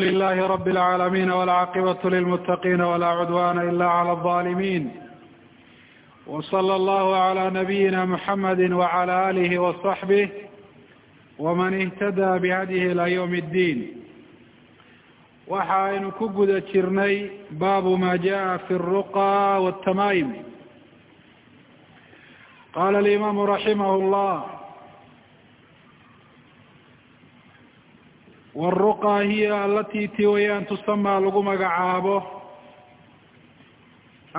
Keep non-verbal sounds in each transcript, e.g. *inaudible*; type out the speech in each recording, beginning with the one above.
لله رب العالمين والعاقبة للمتقين ولا عدوان إلا على الظالمين وصلى الله على نبينا محمد وعلى آله وصحبه ومن اهتدى بهديه إلى يوم الدين waxaynu ku guda jirnay baabu ma jaءa fi الرuqى والتamaayim qala الإimaamu raximah الlah wاlruqى hiya alati ti wayaan tusamaa lagu magacaabo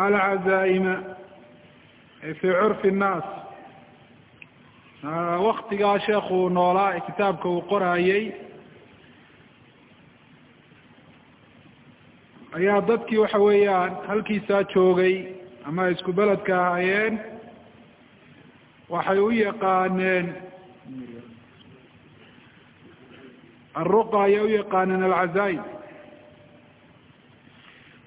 alcazaa'ima fi curfi الnaas waktigaa sheekuu noolaa ee kitaabka uu qoraayey ayaa dadkii waxa weeyaan halkiisaa joogay ama isku beledka ahaayeen waxay u yaqaaneen alruqa ayay u yaqaaneen alcazaa'im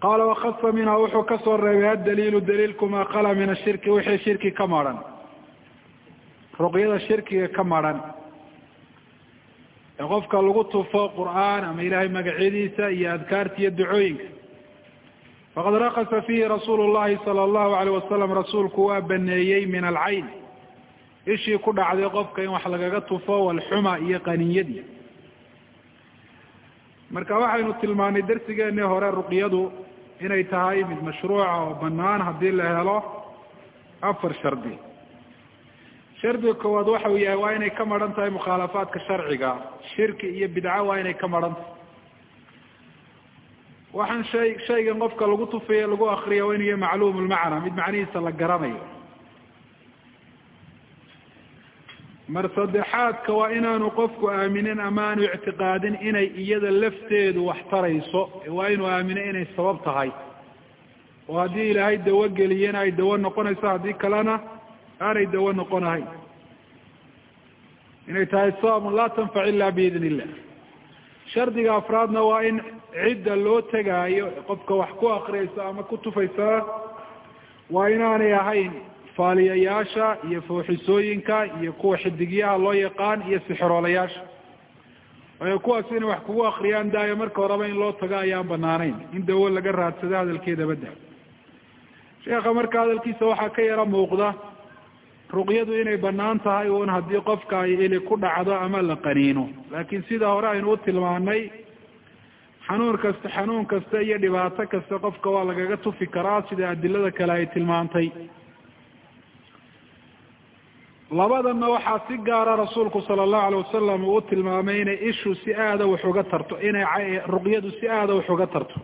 qaala wakasa minha wuxuu ka soo reebay addaliilu daliilku maa qala min ashirki wixii shirki ka maran ruqyada shirkiga ka maran ee qofka lagu tufo qur'aan ama ilaahay magacyadiisa iyo adkaarta iyo ducooyinka faqad rakasa fiihi rasuulu llahi sala allahu alayh wasalam rasuulku waa baneeyey min alcayn ishii ku dhacday in wax lagaga tufo walxuma iyo qaniyadii marka waxaynu tilmaanay darsigeenii hore ruqyadu inay tahay mid mashruuca oo banaan haddii la helo afar shardi. Shardiga koowaad waxa uu yahay waa inay ka maran tahay mukhaalafaadka sharciga. Shirki iyo bidco waa inay ka maran tahay. Waxaan shay shaygan qofka lagu tufayo lagu akriya waa inu yahay macluum lmacna mid macnihiisa la garanayo mar saddexaadka waa inaanu qofku aaminin ama aanu ictiqaadin inay iyada lafteedu wax tarayso waa inuu aamino inay sabab tahay. Oo haddii ilaahay dawo geliyena ay dawo noqonayso haddii kalena aanay dawo noqonahayn. Inay tahay sababun laa tanfac ila biidn illah shardiga afraadna waa in cidda loo tegaayo qofka wax ku akriyaysa ama ku tufaysaa waa inaanay ahayn faaliyayaasha iyo fooxisooyinka iyo kuwa xidigyaha loo yaqaan iyo sixiroolayaasha waayo kuwaas inay wax kugu akriyaan daayo marka horeba in loo tago ayaan banaanayn in dawo laga raadsado hadalkeeda badda. Sheekha marka hadalkiisa waxaa ka yara muuqda ruqyadu inay bannaan tahay un haddii qofka ay ili ku dhacdo ama la qaniino. Laakiin sida hore aynu u tilmaanay xanuun kasta xanuun kasta iyo dhibaato kasta qofka waa lagaga tufi karaa sida adilada kale ay tilmaantay labadana waxaa si gaara rasuulku sala allahu alay wasalam uu tilmaamay inay ishu si aada wax uga tarto inay ruqyadu si aada wax uga tarto.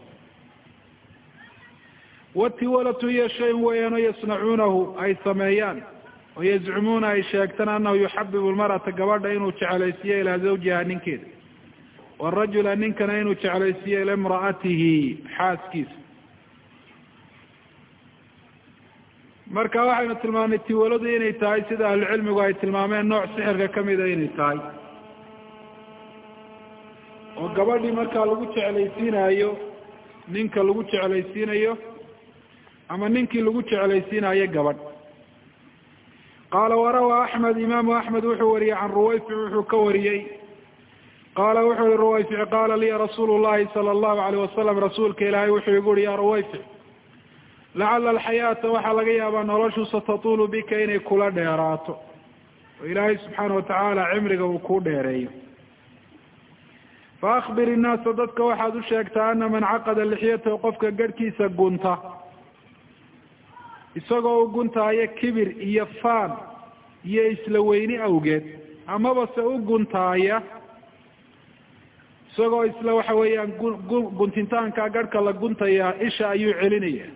Watiwalatu hiya shayin weeyaan oo yasnacuunahu ay sameeyaan oo yazcumuuna ay sheegtaan anahu yuxabibu lmar'ata gabadha inuu jeclaysiiyo ilaa zawjiha ninkeeda. Warajula ninkana inuu jeclaysiiyo ila imra'atihi xaaskiisa marka waxaynu tilmaamnay tiwaladu inay tahay sida ahlucilmigu ay tilmaameen nooc sixirka kamida inay tahay. Oo gabadhii markaa lagu jeclaysiinayo ninka lagu jeclaysiinayo ama ninkii lagu jeclaysiinayo gabadh. Qaala warawa axmed imaamu axmed wuxuu wariyey can ruwayfic wuxuu ka wariyey. Qaala wuxuu yihi ruwayfic qaala liya rasuulu llahi sala allahu alayh wasalam rasuulka ilaahay wuxuu igu uhi ya ruwayfic lacala alxayaata waxaa laga yaabaa noloshu satatulu bika inay kula dheeraato oo ilaahay subxaana watacaala cimriga uu kuu dheereeyo faakbir innaasa dadka waxaad u sheegtaa ana man caqada lixyatahu qofka garhkiisa gunta isagoo u guntaayo kibir iyo faan iyo isla weyni awgeed amaba se u guntaaya isagoo isla waxa weeyaan guntintaanka garhka la guntayaa isha ayuu celinaya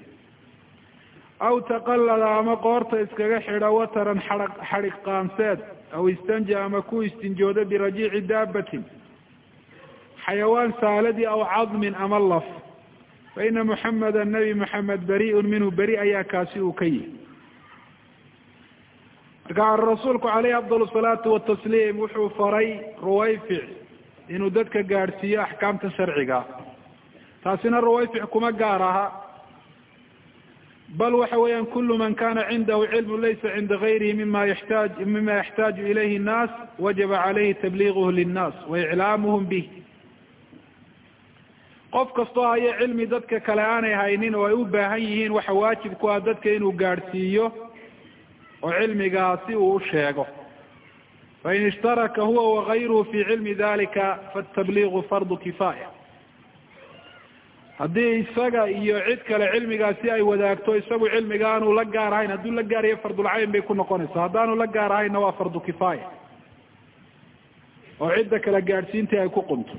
aw taqallada ama qoorta iskaga xidha wataran xaa xadhig qaanseed aw istanja ama ku istinjooda birajiici daabatin xayawaan saaladi aw cadmin ama laf fa ina muxameda nebi moxamed bariun minhu beri ayaa kaasi uu ka yihi marka rasuulku caleyhi afdal salaatu watasliim wuxuu faray ruwayfic inuu dadka gaadhsiiyo axkaamta sharciga taasina ruwayfic kuma gaar aha bal waxa weeyaan kulu man kana cindahu cilmu laysa cinda gayrihi mima yaxtaaj mima yaxtaaju ilayhi الnaas wajaba calayhi tabliiguhu linnaas waiclaamuhum bih qof kastoo hayo cilmi dadka kale aanay haynin oo ay u baahan yihiin waxa waajib ku ah dadka inuu gaadhsiiyo oo cilmigaasi uu u sheego fain ishtaraka huwa wagayruhu fi cilmi dalika faatabliigu fardu kifaaya haddii isaga iyo cid kale cilmigaasi ay wadaagto isagu cilmiga aanu la gaar ahayn hadduu la gaarayo fardulcayn bay ku noqonaysaa. Haddaanu la gaar ahaynna waa fardu kifaaya. Oo cidda kale gaadhsiintii ay ku qunto.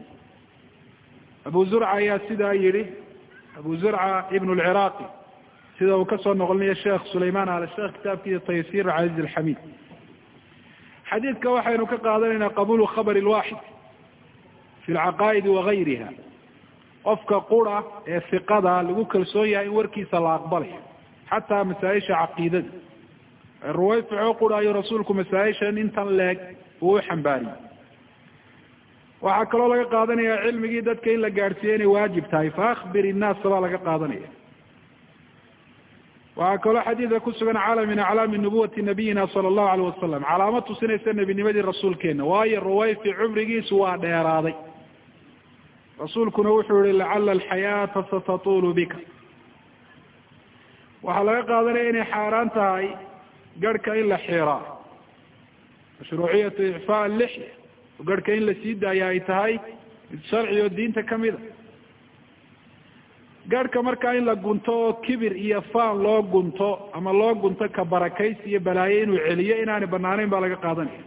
Abu zurca ayaa sidaa yihi abu zurca ibn lciraaqi sida uu ka soo noqlinayo sheekh sulayman al sheekh kitaabkiisa taysir casiiz alxamid xadiidka waxaynu ka qaadanaynaa qabulu khabr lwaxid fi lcaqaa'idi wagayriha qofka qura ee fiqada lagu kalsoon yahay in warkiisa la aqbalayo xataa masaa-isha caqiidada. Ruwayfico qura ayuu rasuulku masaa-ishan intan leeg uu u xambaariyey waxaa kaloo laga qaadanaya cilmigii dadka in la gaadhsiiyo inay waajib tahay faakbir innaasa baa laga qaadanaya. Waxaa kaloo xadiidka kusugan calam min aclaami nubuwati nabiyina sala allahu alayh wasalam calaamad tusinaysa nebinimadii rasuulkeena waayo ruwayfi cumrigiisu waa dheeraaday rasuulkuna wuxuu yihi lacala alxayaata satatulu bika. Waxaa laga qaadanaya inay xaaraan tahay garhka in la xiraa. Mashruuciyatu icfaa lixya garhka in la sii daaya ay tahay mid sharci oo diinta kamida garhka markaa in la gunto oo kibir iyo faan loo gunto ama loo gunto ka barakaysi iyo balaayo inuu celiyo inaanay banaanayn baa laga qaadanaya.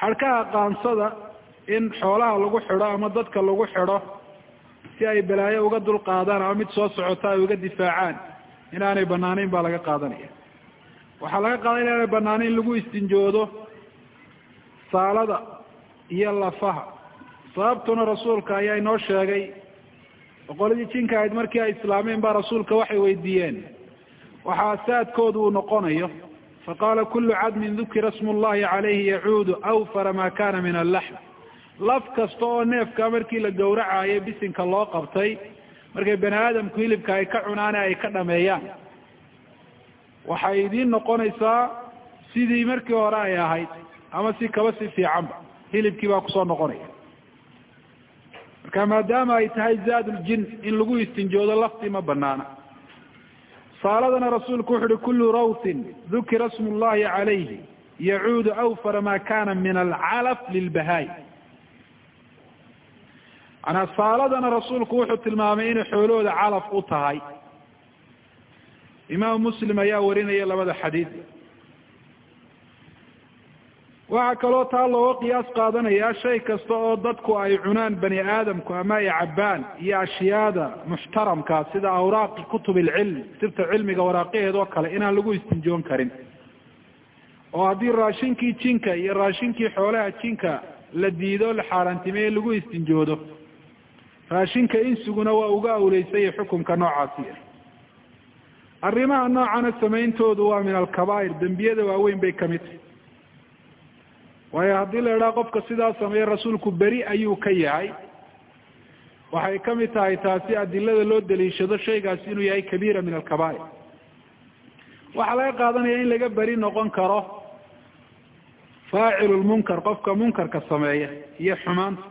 Xadhkaha qaansada in xoolaha lagu xidho ama dadka lagu xidho si ay balaayo uga dulqaadaan ama mid soo socota ay uga difaacaan inaanay banaanayn baa laga qaadanaya. Waxaa laga qaadanaya inaanay banaanayn lagu istinjoodo saalada iyo lafaha. Sababtuna rasuulka ayaa inoo sheegay boqoladii jinka ahayd markii ay islaameen baa rasuulka waxay weydiiyeen waxaa saadkoodu uu noqonayo. Faqaala kulu cadmin dukira smu llahi calayhi yacuudu awfara ma kana min allaxm laf kasta oo neefka markii la gowracayo bisinka loo qabtay markay bani aadamku hilibka ay ka cunaane ay ka dhameeyaan. Waxay idiin noqonaysaa sidii markii hore ay ahayd ama si kaba si fiicanba hilibkii baa ku soo noqonaya. Marka maadaama ay tahay zaadljin in lagu istinjoodo laftii ma banaana saaladana rasuulku wuxu uhi kullu rawtin dukira smu llahi calayhi yacuudu awfara ma kana min alcalaf lilbahaay manaa rasuulku wuxuu tilmaamay inay xoolahooda calaf u tahay. Imaam muslim ayaa warinaya labada xadiid. Waxaa kaloo taa looga qiyaas qaadanaya shay kasta oo dadku ay cunaan bani aadamku ama ay cabbaan iyo ashyaada muxtaramka sida awraaqi kutub ilcilm sirta cilmiga waraaqaheed oo kale inaan lagu istinjoon karin. Oo haddii raashinkii jinka iyo raashinkii xoolaha jinka la diido la xaaraantimeeye lagu istinjoodo raashinka insiguna waa uga awleysaya xukunka noocaasi arrimaha noocana samayntoodu waa min alkabaa'ir dembiyada waaweyn bay ka mid tahay. Waayo haddii la idhaha qofka sidaa sameeye rasuulku beri ayuu ka yahay waxay ka mid tahay taasi adilada loo daliishado shaygaasi inuu yahay kabiira min alkabaa'ir. Waxaa laga qaadanaya in laga beri noqon karo faacilu lmunkar qofka munkarka sameeya iyo xumaanta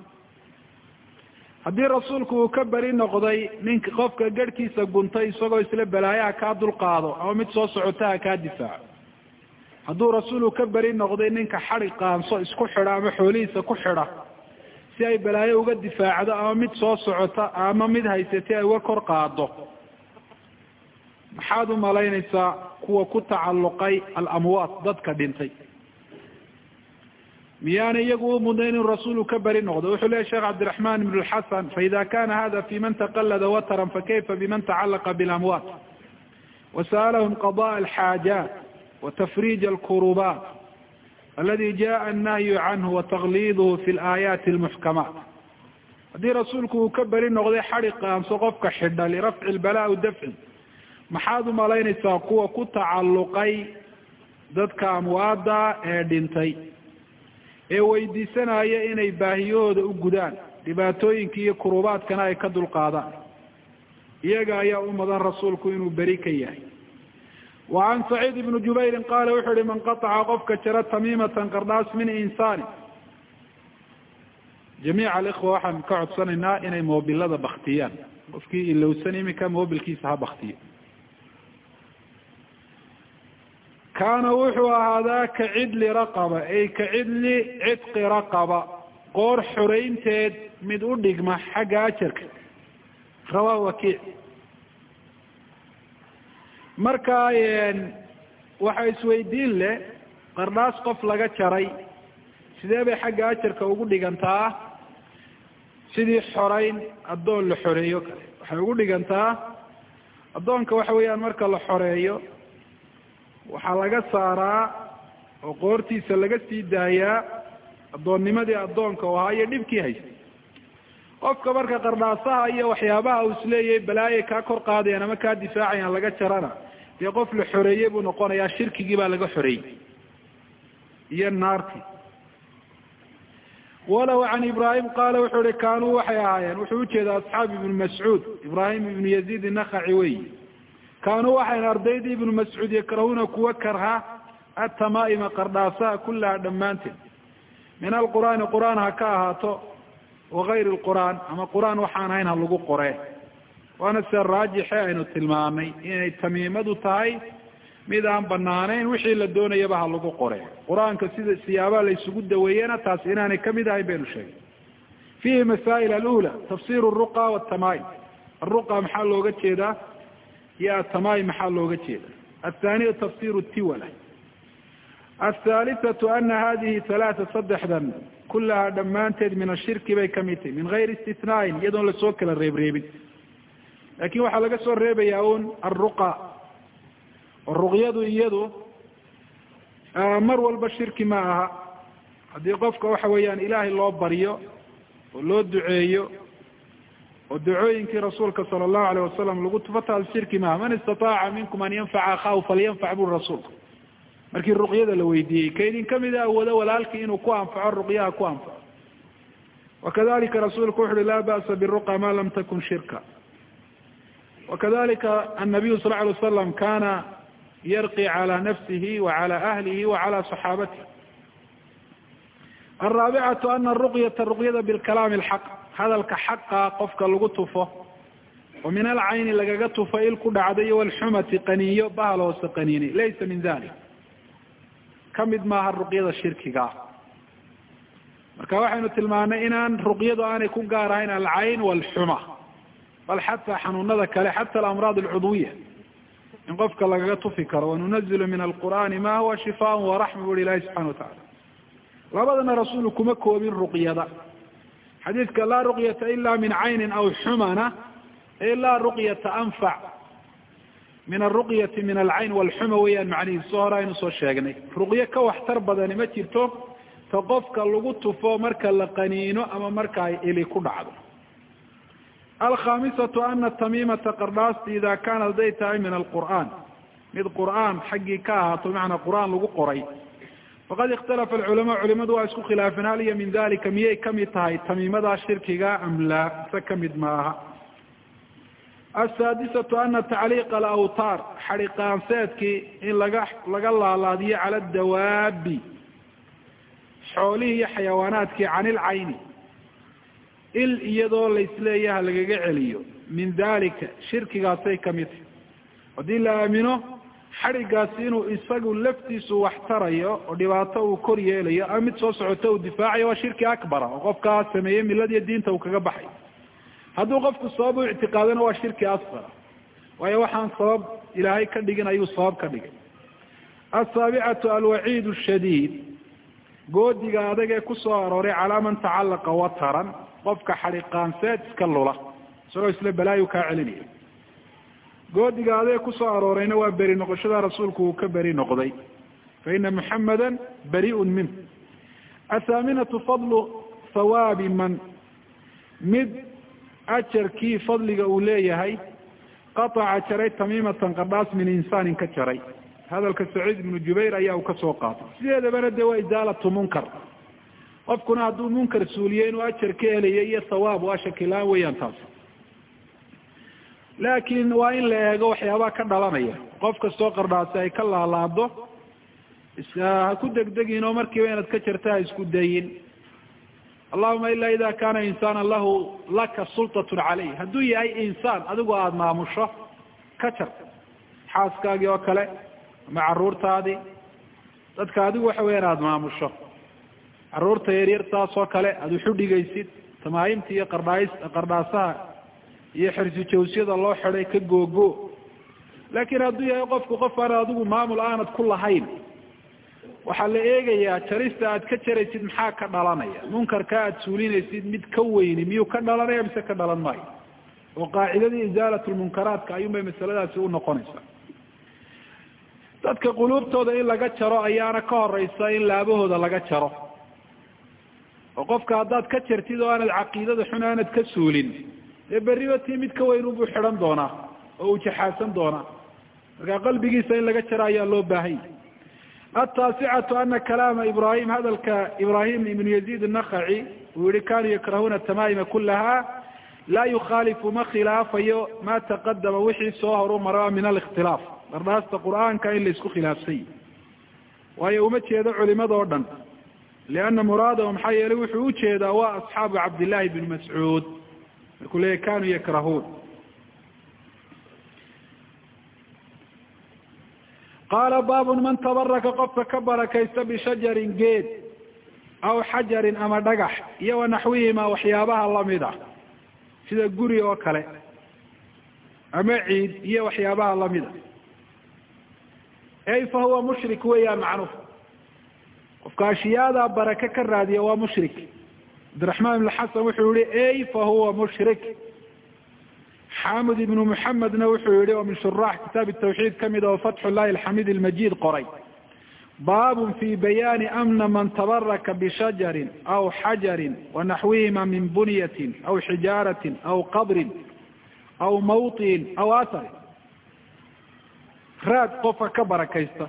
haddii rasuulku uu ka beri noqday ninka qofka garhkiisa guntay isagoo isla balaayaha kaa dulqaado ama mid soo socotaha kaa difaaco hadduu rasuulku ka beri noqday ninka xadi qaanso isku xidha ama xoolihiisa ku xidha si ay balaayo uga difaacdo ama mid soo socota ama mid haysatay ay uga kor qaado maxaad u malaynaysaa kuwa ku tacalluqay alamwaat dadka dhintay miyaana iyagu u mudnayn inuu rasuulu ka beri noqdo wuxuu lehy sheekh cabdiraxman ibn lxasan faida kana hada fi man taqalada watran fakayfa biman tacalaqa bilamwaat wasa'alahum qadaء alxaajaat watafrij alkurubat aladi jaءa annahyu canhu watagliiduhu fi laayaati almuxkamaat haddii rasuulku uu ka beri noqday xadi qaanso qofka xidha lirafci lbala dafci maxaad u malaynaysaa kuwa ku tacalluqay dadka amwaada ee dhintay ee weydiisanaya inay baahiyahooda u gudaan dhibaatooyinka iyo kurubaadkana ay ka dulqaadaan. Iyaga ayaa u mudan rasuulku inuu beri ka yahay. Wa can saciid ibni jubayrin qaala wuxuu ihi man qataca qofka jara tamiimatan qardhaas min insaani. Jamiica alikhwa waxaan ka codsanaynaa inay moobilada baktiyaan. Qofkii ilowsan iminka moobilkiisa ha baktiyo kaana wuxuu ahaadaa ka cidli raqaba ay ka cidli cidqi raqaba. Qoor xoreynteed mid u dhigma xagga ajarka. Rawaa wakiic marka waxa isweydiin leh qardhaas qof laga jaray sidee bay xagga ajarka ugu dhigantaa? Sidii xoreyn addoon la xoreeyo kale. Waxay ugu dhigantaa addoonka waxa weeyaan marka la xoreeyo waxaa laga saaraa oo qoortiisa laga sii daayaa addoonnimadii addoonka u ahaa iyo dhibkii haystay. Qofka marka qardhaasaha iyo waxyaabaha uu is leeyahay balaayay kaa kor qaadayaan ama kaa difaacayaan laga jarana dee qof la xoreeyey buu noqonayaa shirkigii baa laga xoreeyey iyo naartii. Walow can ibraahim qaala wuxuu ihi kaanuu waxay ahaayeen. Wuxuu ujeeda asxaab ibnu mascuud ibraahim ibnu yaziid inakaci wey kaanuu waxayn ardaydii ibnu mascuud yakrahuuna kuwa karha atamaa'ima qardhaasaha kullaha dhammaanteed. Min alqur'aani qur'aan ha ka ahaato wagayri lqur'aan ama qur'aan waxaan ahayn ha lagu qore. Waana sida raajixe aynu tilmaamnay inay tamiimadu tahay mid aan banaanayn wixii la doonayaba ha lagu qore. Qur'aanka sida siyaabaha la isugu daweeyena taas inaanay ka mid ahayn baynu sheegay. Fiihi masaa'il alula tafsir ruqa watamaim aruqa maxaa looga jeedaa iyo atamaim maxaa looga jeeda athaniya tafsir tiwala. Athaalithatu ana hadihi halaata saddexdan kulahaa dhammaanteed min ashirki bay ka mid tahay min gayri istithnaain iyadoon la soo kala reebreebin. Lakin waxaa laga soo reebayaa un alruqa oo ruqyadu iyadu mar walba shirki ma aha. Haddii qofka waxa weeyaan ilaahay loo baryo oo loo duceeyo oo dacooyinkii rasuulka sala allahu alayh wasalam lagu tufa taalsirki maaha man istataaca minkum an yanfaca akhaahu falyanfac buri rasuulku. Markii ruqyada la weydiiyey ka idin awoodo ah walaalkii inuu ku anfaco ruqyaha ku anfaco. Wakadalika rasuulku wuxu uhi laa ba'sa biruqa ma lam takun shirka. Wakadalika annabiyu sal ly wasalam kana yarqi cala nafsihi wa ahlihi wa saxaabatihi. Alraabicatu ana ruqyata ruqyada bilkalaami alxaq hadalka xaqa qofka lagu tufo oo min alcayni lagaga tufo il ku dhacda iyo walxumati qaniyo bahal hoose qaniinay laysa min dalik ka mid maaha ruqyada shirkigaa marka waxaynu tilmaanay inaan ruqyadu aanay ku gaar ahayn alcayn walxuma bal xataa xanuunada kale xata alamraad alcudwiya in qofka lagaga tufi karo. Wanunazilu min alqur'ani ma huwa shifaan waraxma bu hi ilahi subxana watacala labadana rasuulu kuma koobin ruqyada xadiidka laa ruqyata ila min caynin aw xumana e laa ruqyata anfac min aruqyati min alcayn walxuma weeyaan macnihiis soo hore aynu soo sheegnay. Ruqyo ka waxtar badani ma jirto ta qofka lagu tufo marka la qaniino ama marka ay ili ku dhacdo. Alkhamisatu ana tamiimata qardhaasti ida kaanat haday tahay min alqur'aan. Mid qur'aan xaggii ka ahaato bimacnaa qur'aan lagu qoray faqad ikhtalafa alculamaa culimadu waa isku khilaafeen hal iyo min dalika miyay ka mid tahay tamiimadaa shirkiga am laa mise ka mid maaha asaadisatu ana tacliiqa alawtaar xadhiqaanseedkii in laga laga laalaadiyo cala dawaabi xoolihii iyo xayawaanaadkii can ilcayni il iyadoo laisleeyaha lagaga celiyo min dalika shirkigaasay ka mid tahay haddii la aamino xadhigaasi inuu isagu laftiisu wax tarayo oo dhibaato uu kor yeelayo ama mid soo socoto uu difaacayo waa shirki akbara oo qofkaa sameeyey miladiyo diinta uu kaga baxay. Hadduu qofku sabab u ictiqaadana waa shirki asqara waayo waxaan sabab ilaahay ka dhigin ayuu sabab ka dhigay. Asaabicatu alwaciid shadiid goodiga adag ee ku soo arooray calaa man tacallaqa wataran qofka xadhiqaanseed iska lula isagoo isla balaayu kaa celinaya goodiga adee ku soo aroorayna waa beri noqoshada rasuulku uu ka beri noqday. Fa ina muxamada bariun minh athaaminatu fadlu hawaabi man. Mid ajarkii fadliga uu leeyahay qataca jaray tamiimatan qardhaas min insaanin ka jaray. Hadalka saciid ibnu jubayr ayaa uu ka soo qaatay. Sideedabana dee waa isaalatu munkar. Qofkuna hadduu munkar suuliye inuu ajar ka helayo iyo thawaab waa shakilaan weeyaan taas laakiin waa in la eego waxyaabaha ka dhalanaya. Qof kastoo qardhaasi ay ka laalaado ha ku degdegin oo markiiba inaad ka jarta ha isku dayin. Allahuma ila ida kana insana lahu laka sulطat caleyh hadduu yahay insaan adigu aada maamusho ka jar. Xaaskaagii oo kale ama caruurtaadii dadka adigu waxa weya aada maamusho. Caruurta yaryar saas oo kale aada wuxu dhigaysid tamaahimta iyo qardhaas qardhaasaha iyo xirsi jawsyada loo xiday ka googo. Laakiin hadduu yahay qofku qof aan adigu maamul aanad ku lahayn waxaa la eegayaa jarista aad ka jaraysid maxaa ka dhalanaya? Munkarka aad suulinaysid mid ka weyni miyuu ka dhalanaya mise ka dhalan maayo? Oo qaacidadii isaalat lmunkaraadka ayuun bay masaladaasi u noqonaysaa. Dadka quluubtooda in laga jaro ayaana ka horeysa in laabahooda laga jaro. Oo qofka haddaad ka jartid oo aanad caqiidada xun aanad ka suulin dee berriba mid ka weyn ubuu xidhan doonaa oo uu jaxaasan doonaa. Marka qalbigiisa in laga jaro ayaa loo baahanya ataasicatu ana kalaama ibrahim hadalka ibrahim ibnu yaziid الnakaci uu yihi kanuu yakrahuuna tamaima kulaha laa yukhaalifu ma khilaafayo ma taqadama wixii soo horu mara min alikhtilaaf. Dardhaasta qur'aanka in la isku khilaafsany waayo uma jeedo culimada o dhan lianna muraadahu maxaa yeelay wuxuu u jeedaa waa asxaabu cabdillahi bni mascuud markuu leeyahy kanuu yakrahuun. Qaala baabun man tabaraka qofka ka barakaysta bishajarin geed aw xajarin ama dhagax iyo wanaxwihima waxyaabaha la mid ah sida guri oo kale ama ciid iyo waxyaabaha la mid a ey fa huwa mushrik weeyaan macnuhu qofka ashiyaadaa barake ka raadiya waa mushrik cabdiraxmaan ibn xasan wuxuu yihi fa huwa mushrik. Xamud ibnu muxamedna wuxuu yihi oo min shuraax kitaab tawxiid ka mid oo fatxu llahi alxamid almajid qoray. Baabun fi bayaani amna man tabaraka bishajarin aw xajarin wanaxwihima min bunyatin aw xijaaratin aw qabrin aw mawطin aw aharin raad qofka ka barakaysta.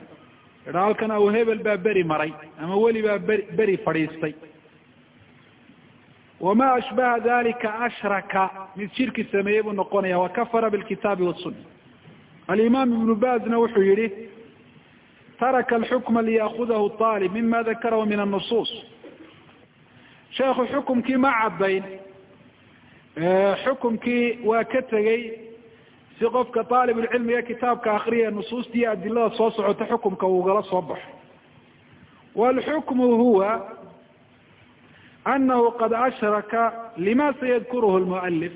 Halkan aw hebel baa beri maray ama weli baa beri fadhiistay wama ashbaha dalika ashraka mid shirki sameeyey buu noqonaya wakafara bilkitaabi wasuna alimaam ibnu bazna wuxuu yihi taraka alxukma liyaakudahu aalib mima dakarahu min annusuus sheekhu xukumkii ma caddayn xukumkii waa ka tegey si qofka aalibulcilmiga kitaabka akriya nusuusta iyo adilada soo socota xukumka ugala soo baxo walxukmu huwa anahu qad ashraka lima sayadkuruhu lmualif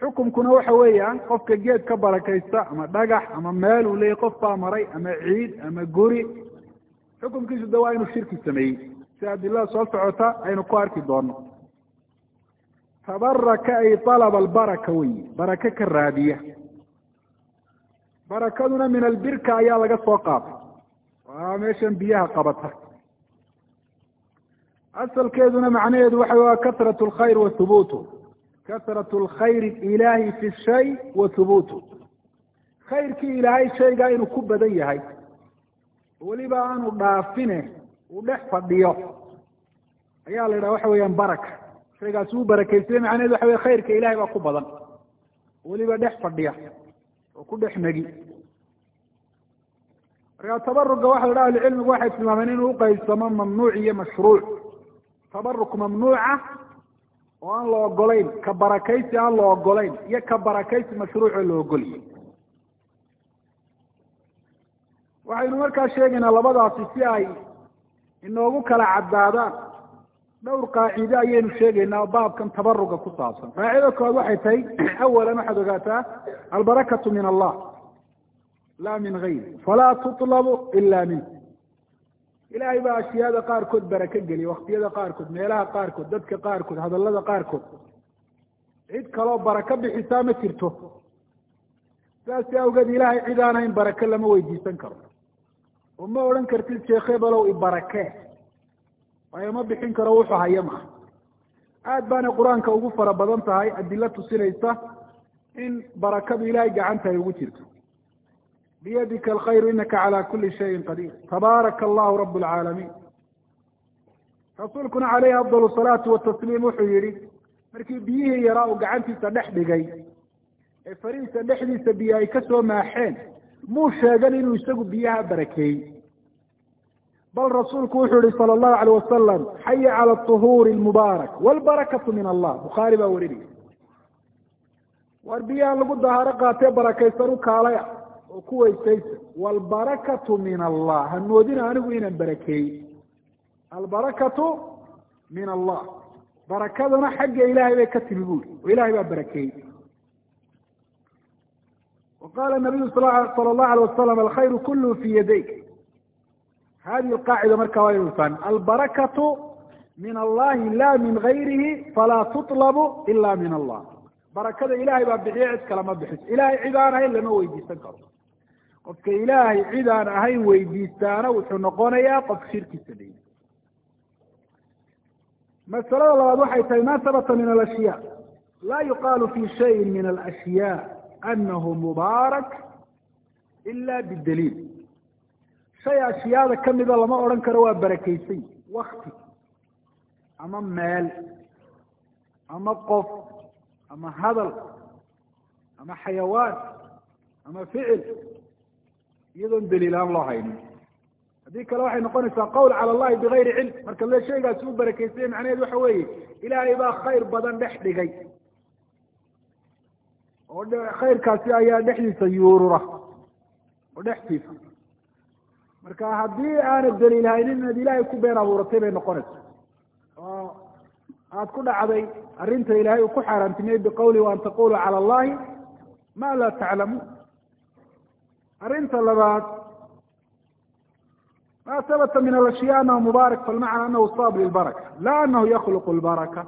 xukumkuna waxa weeyaan qofka geed ka barakaysta ama dhagax ama meel uu leeyay qof baa maray ama ciid ama guri xukumkiisu de waa inuu shirki sameeyey si adilada soo socota aynu ku arki doono tabaraka ay alaba albaraka wey barake ka raadiya barakaduna min albirka ayaa laga soo qaatay waa meeshan biyaha qabata asalkeeduna macnaheedu waxa waa kasrat lkhayr wa hubuutu kasrat lkhayr ilahi fi shay wa hubuutu khayrkii ilaahay shaygaa inuu ku badan yahay weliba aanu dhaafine uu dhex fadhiyo. Ayaa la yidhaha waxa weeyaan baraka. Shaygaas uu barakeystay macnaheedu waxa wey khayrka ilahay baa ku badan. Weliba dhex fadhiya oo ku dhex negi marka tabaruga waxa la dhaha ahlucilmigu waxay tilmaameen inuu uqaybsamo mamnuuc iyo mashruuc tabaruk mamnuuca oo aan la ogolayn ka barakaysi aan la ogolayn iyo ka barakaysi mashruucoo la ogoliyay. Waxaynu markaa sheegaynaa labadaasi si ay inoogu kala caddaadaan. Dhowr qaacide ayaynu sheegaynaa baabkan tabaruga ku saabsan. Qaacida koowaad waxay tahay *clears throat* awalan waxaad ogaataa albarakatu min allah la min gayri falaa tutlabu ila minh ilahay baa ashyaada qaarkood barake geliya waktiyada qaarkood meelaha qaarkood dadka qaarkood hadallada qaarkood. Cid kaloo baraka bixisaa ma jirto. Saasi awgeed ilahay cid aan hayn barake lama weydiisan karo. Oo ma odhan kartid sheekh hebelow ibarakee waayo ma bixin karo wuxuu haya maha aad baanay qur'aanka ugu fara badan tahay adilo tusinaysa in barakadu ilahay gacanta ay ugu jirto biyadika alkhayru inaka cala kuli shayin qadiir tabaaraka allahu rab lcaalamiin rasuulkuna caleyhi afdal salaatu watasliim wuxuu yihi markii biyihii yaraa uu gacantiisa dhex dhigay ee farihiisa dhexdiisa biyo ay ka soo maaxeen muu sheegan inuu isagu biyaha barakeeyey bal rasuulku wuxuu yihi sala allahu alayh wasalam xaya cala aطuhuuri almubaarak walbarakatu min allah bukhaari baa warinaya war biyahan lagu dahaaro qaatee barakaysan u kaalaya oo ku weysaysa walbarakatu min allah. Ha moodina anigu inaan barakeeyey albarakatu min allah. Barakadana xagga ilaahay bay ka timi buuri oo ilahay baa barakeeyey wa qaala nabiyu sala allahu alayh wasalam alkhayru kulluhu fi yadayk. Hadihi alqaacida markaa waa inu fahmi albarakatu min allahi la min gayrihi falaa tutlabu ila min allah. Barakada ilahay baa bixiye cid kalama bixiso. Ilahay cid aan ahayn lama weydiisan karo qofka ilaahay cid aan ahayn weydiistaana wuxuu noqonayaa qof shirki sameeyey masalada labaad waxay tahay ma habata min alashyaa? Laa yuqaalu fi shayin min alashyaa anahu mubaarak ila bidaliil shay ashyaada kamida lama odhan karo waa barakaysan wakti ama meel ama qof ama hadal ama xayawaan ama ficil iyadoon daliilaan loo haynin. Haddii kale waxay noqonaysaa qawl cala allahi bigayri cilm. Marka le shaygaasi u barakeysanya macnaheed waxa weeye ilaahay baa khayr badan dhex dhigay. Oo khayrkaasi ayaa dhexdiisa yuurura. Oo dhexdiisa. Marka haddii aanad daliil haynin inaad ilaahay ku been abuuratay bay noqonaysa oo aada ku dhacday arrinta ilaahay uu ku xaaraantimiyey biqawli wa an taqulu cala allahi ma laa taclamuun arrinta labaad ma habata min alashyaa anahu mubaarak falmacna anahu saab lilbaraka la anahu yakluqu lbaraka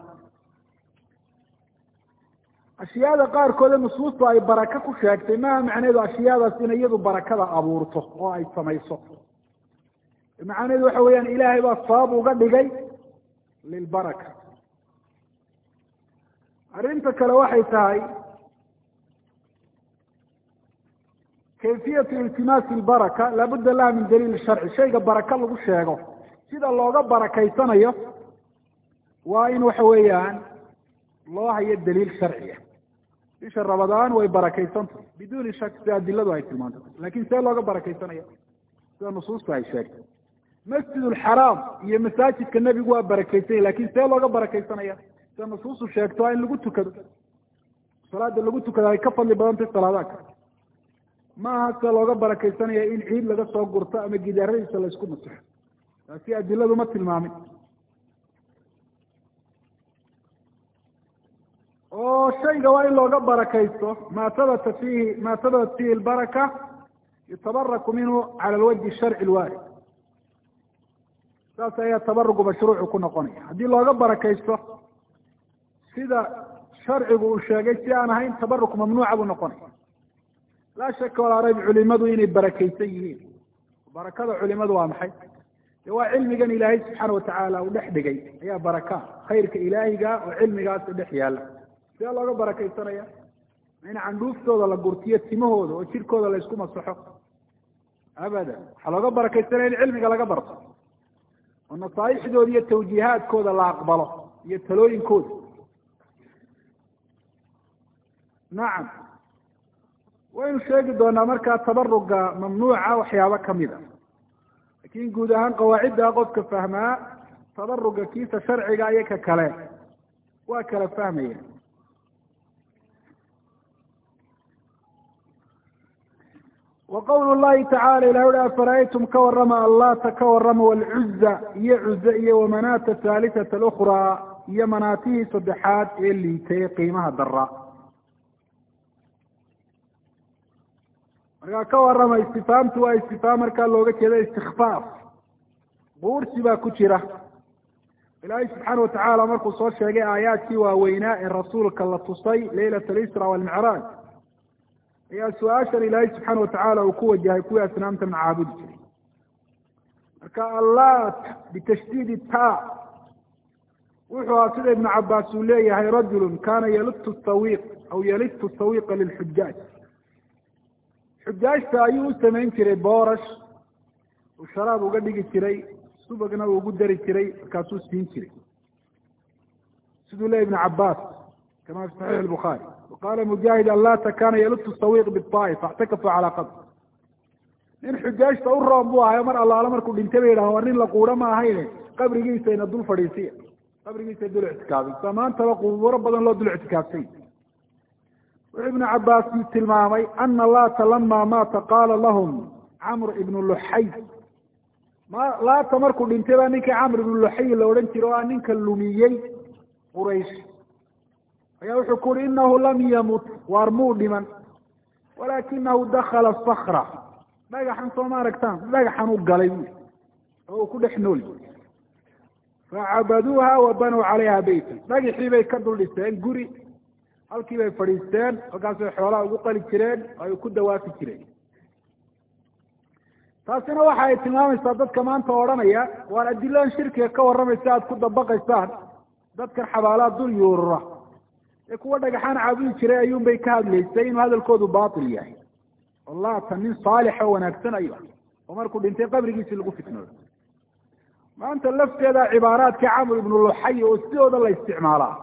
ashyaada qaarkoode nusuustu ay baraka ku sheegtay maha macneedu ashyaadaas ina iyadu barakada abuurto oo ay samayso. Macnaheedu waxa weeyaan ilaahay baa sabab uga dhigay lilbaraka. Arrinta kale waxay tahay kayfiyatu iltimaasi lbaraka laabudda laha min daliil sharci shayga baraka lagu sheego. Sida looga barakaysanayo waa in waxa weeyaan loo hayo daliil sharciya. Bisha ramadaan way barakaysantahy biduuni shak sida adiladu ay tilmaantay. Lakin see looga barakaysanaya sida nusuustu ay sheegtay. Masjid lxaraam iyo masaajidka nebigu waa barakaysanya laakiin see looga barakaysanaya sida nusuustu sheegto waa in lagu tukado. Salaada lagu tukado ay ka fadli badantay salaadaha kale ma aha sida looga barakaysanaya in ciid laga soo gurto ama gidaaradiisa laysku masixo taasi adiladu ma tilmaamin. Oo shayga waa in looga barakaysto ma habata fiihi ma habatat fiihi lbaraka yutabaraku minhu cala alwajhi sharci lwaarid saas ayaa tabarugu mashruucu ku noqonaya. Haddii looga barakaysto sida sharcigu uu sheegay si aan ahayn tabaruk mamnuuca buu noqonaya laa shaka walaa rayb culimadu inay barakaysan yihiin. Barakada culimadu waa maxay? De waa cilmigan ilaahay subxaana watacaala uu dhex dhigay. Ayaa baraka. Khayrka ilaahiga oo cilmigaasi dhex yaalla sidee looga barakaysanaya in candhuuftooda la gurtiyo timahooda oo jirkooda laysku masaxo. Abadan waxaa looga barakaysanaya in cilmiga laga barto. Oo nasaaixdooda iyo tawjiihaadkooda la aqbalo iyo talooyinkooda. Nacam waynu sheegi doonaa markaa tabaruga mamnuuca waxyaabo ka mid a. Lakin guud ahaan qawaacidda qofka fahmaa tabaruga kiisa sharciga iyo ka kale waa kala fahmaya. Wa qawlu llahi tacala ilah uhi afara'aytum ka warama allata ka warama walcuza iyo cuze iyo wamanata thaalitata alukraa iyo manaatihii saddexaad ee liitay qiimaha dara markaa ka warama istifaamtu waa istifaam markaa looga jeeda istikfaaf buursi baa ku jira. Ilaahay subxaana watacaala markuu soo sheegay aayaadkii waaweynaa ee rasuulka la tusay leylat alisra walmicraaj ayaa su'aashan ilaahay subxaana watacaala uu ku wajahay kuwii asnaamta macaabudi jiray. Marka allat bitashdiidi ta wuxuu ahaa sida ibnu cabaas uu leeyahay rajulu kana yalitu sawiiq aw yalitu sawiiqa lilxujaaj xujaajta ayuu u samayn jiray boorash. Uu sharaab uga dhigi jiray subagna uu ugu dari jiray markaasuu siin jiray. Siduu leeya ibnu cabaas kama fi saxiix lbukhaari waqala mujaahid allata kana yalutu sawiiq biaaif faاctakafuu calaa qadr nin xujaajta u roon buu ahayo mar allaalo markuu dhintay bay yidhahan war nin la quuro ma ahayne qabrigiisayna dul fadhiisiya qabrigiisa dul ictikaafay sa maantaba qubuuro badan loo dul ictikaafsay wuxuu ibnu cabaas tilmaamay ana laata lama maata qaala lahum camr ibnu luxay ma laata markuu dhintay baa ninkii camr ibnu luxay la odhan jira oo ah ninka lumiyey quraysh. Ayaa wuxuu ku uhi inahu lam yamut waar muu dhiman. Walakinahu dakala sakra dhagaxan soo ma aragtaan dhagaxan u galay bu oo uu ku dhex nool. Facabaduuha wa calayha beytan dhagaxii bay ka dul dhiseen guri halkii bay fadhiisteen halkaasay xoolaha ugu qali jireen oo ay ku dawaafi jireen. Taasina waxa ay tilmaamaysaa dadka maanta odhanaya waan adiladan shirkiga ka warramaysa aada ku dabaqaysaan. Dadkan xabaalaha dul yuurura. Ee kuwa dhagaxaan caabudi jiray ayuun bay ka hadlaysay inuu hadalkoodu baatil yahay. Wallata nin saalix oo wanaagsan ayu oo markuu dhintay qabrigiisii lagu fitnoodo maanta lafteeda cibaaraadka camr ibnu luxay oo sidooda la isticmaalaa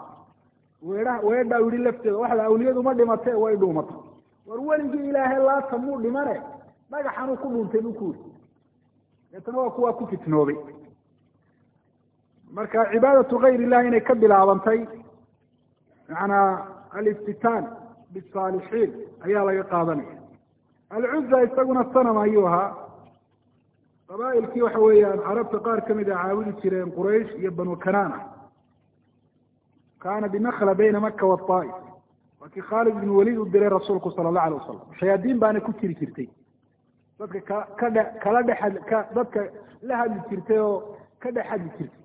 weedha weedha u yihi lafteeda waxda awliyadu ma dhimate way dhuumata war weligii ilaahay laata muu dhimane dhagaxanuu ku dhuuntay buu ku yiri deetana waa kuwaa ku fitnoobay marka cibaadatu gayr illahi inay ka bilaabantay macanaa aliftitaan bisaalixiin ayaa laga qaadanaya. Alcuza isaguna sanam ayuu ahaa. Qabaa'ilkii waxa weeyaan carabta qaar ka mid a caabudi jireen quraysh iyo banu kanana kaana binakla bayna maka waطaa'if waa kii khaalid ibn walid u diray rasuulku sala allahu alay wasalam shayaadiin baana ku jiri jirtay. Dadka ka ka dhe kala dhex ka dadka la hadli jirtay oo ka dhex hadli jirtay.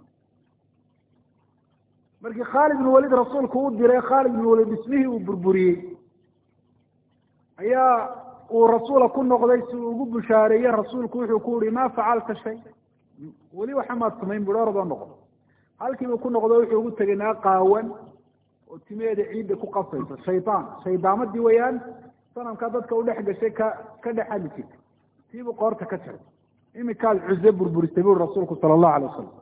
Markii khaalid ibn walid rasuulku u diray khaalid ibn walid dhismihii uu burburiyey. Ayaa uu rasuula ku noqday si uu ugu bushaareeye rasuulku wuxuu ku yihi ma facalta shay? Weli waxa maad samayn bui oradoo noqon halkiibuu ku noqdo wuxuu ugu tegay qaawan oo timeeda ciidda ku qasaysa. Shaydaan shaydaamadii wayaan sanamkaa dadka udhex gashay ka ka dhex hadli jirtay tiibuu qoorta ka jaray iminkaad cuze burburisay bui rasuulku sala allahu alay wasalam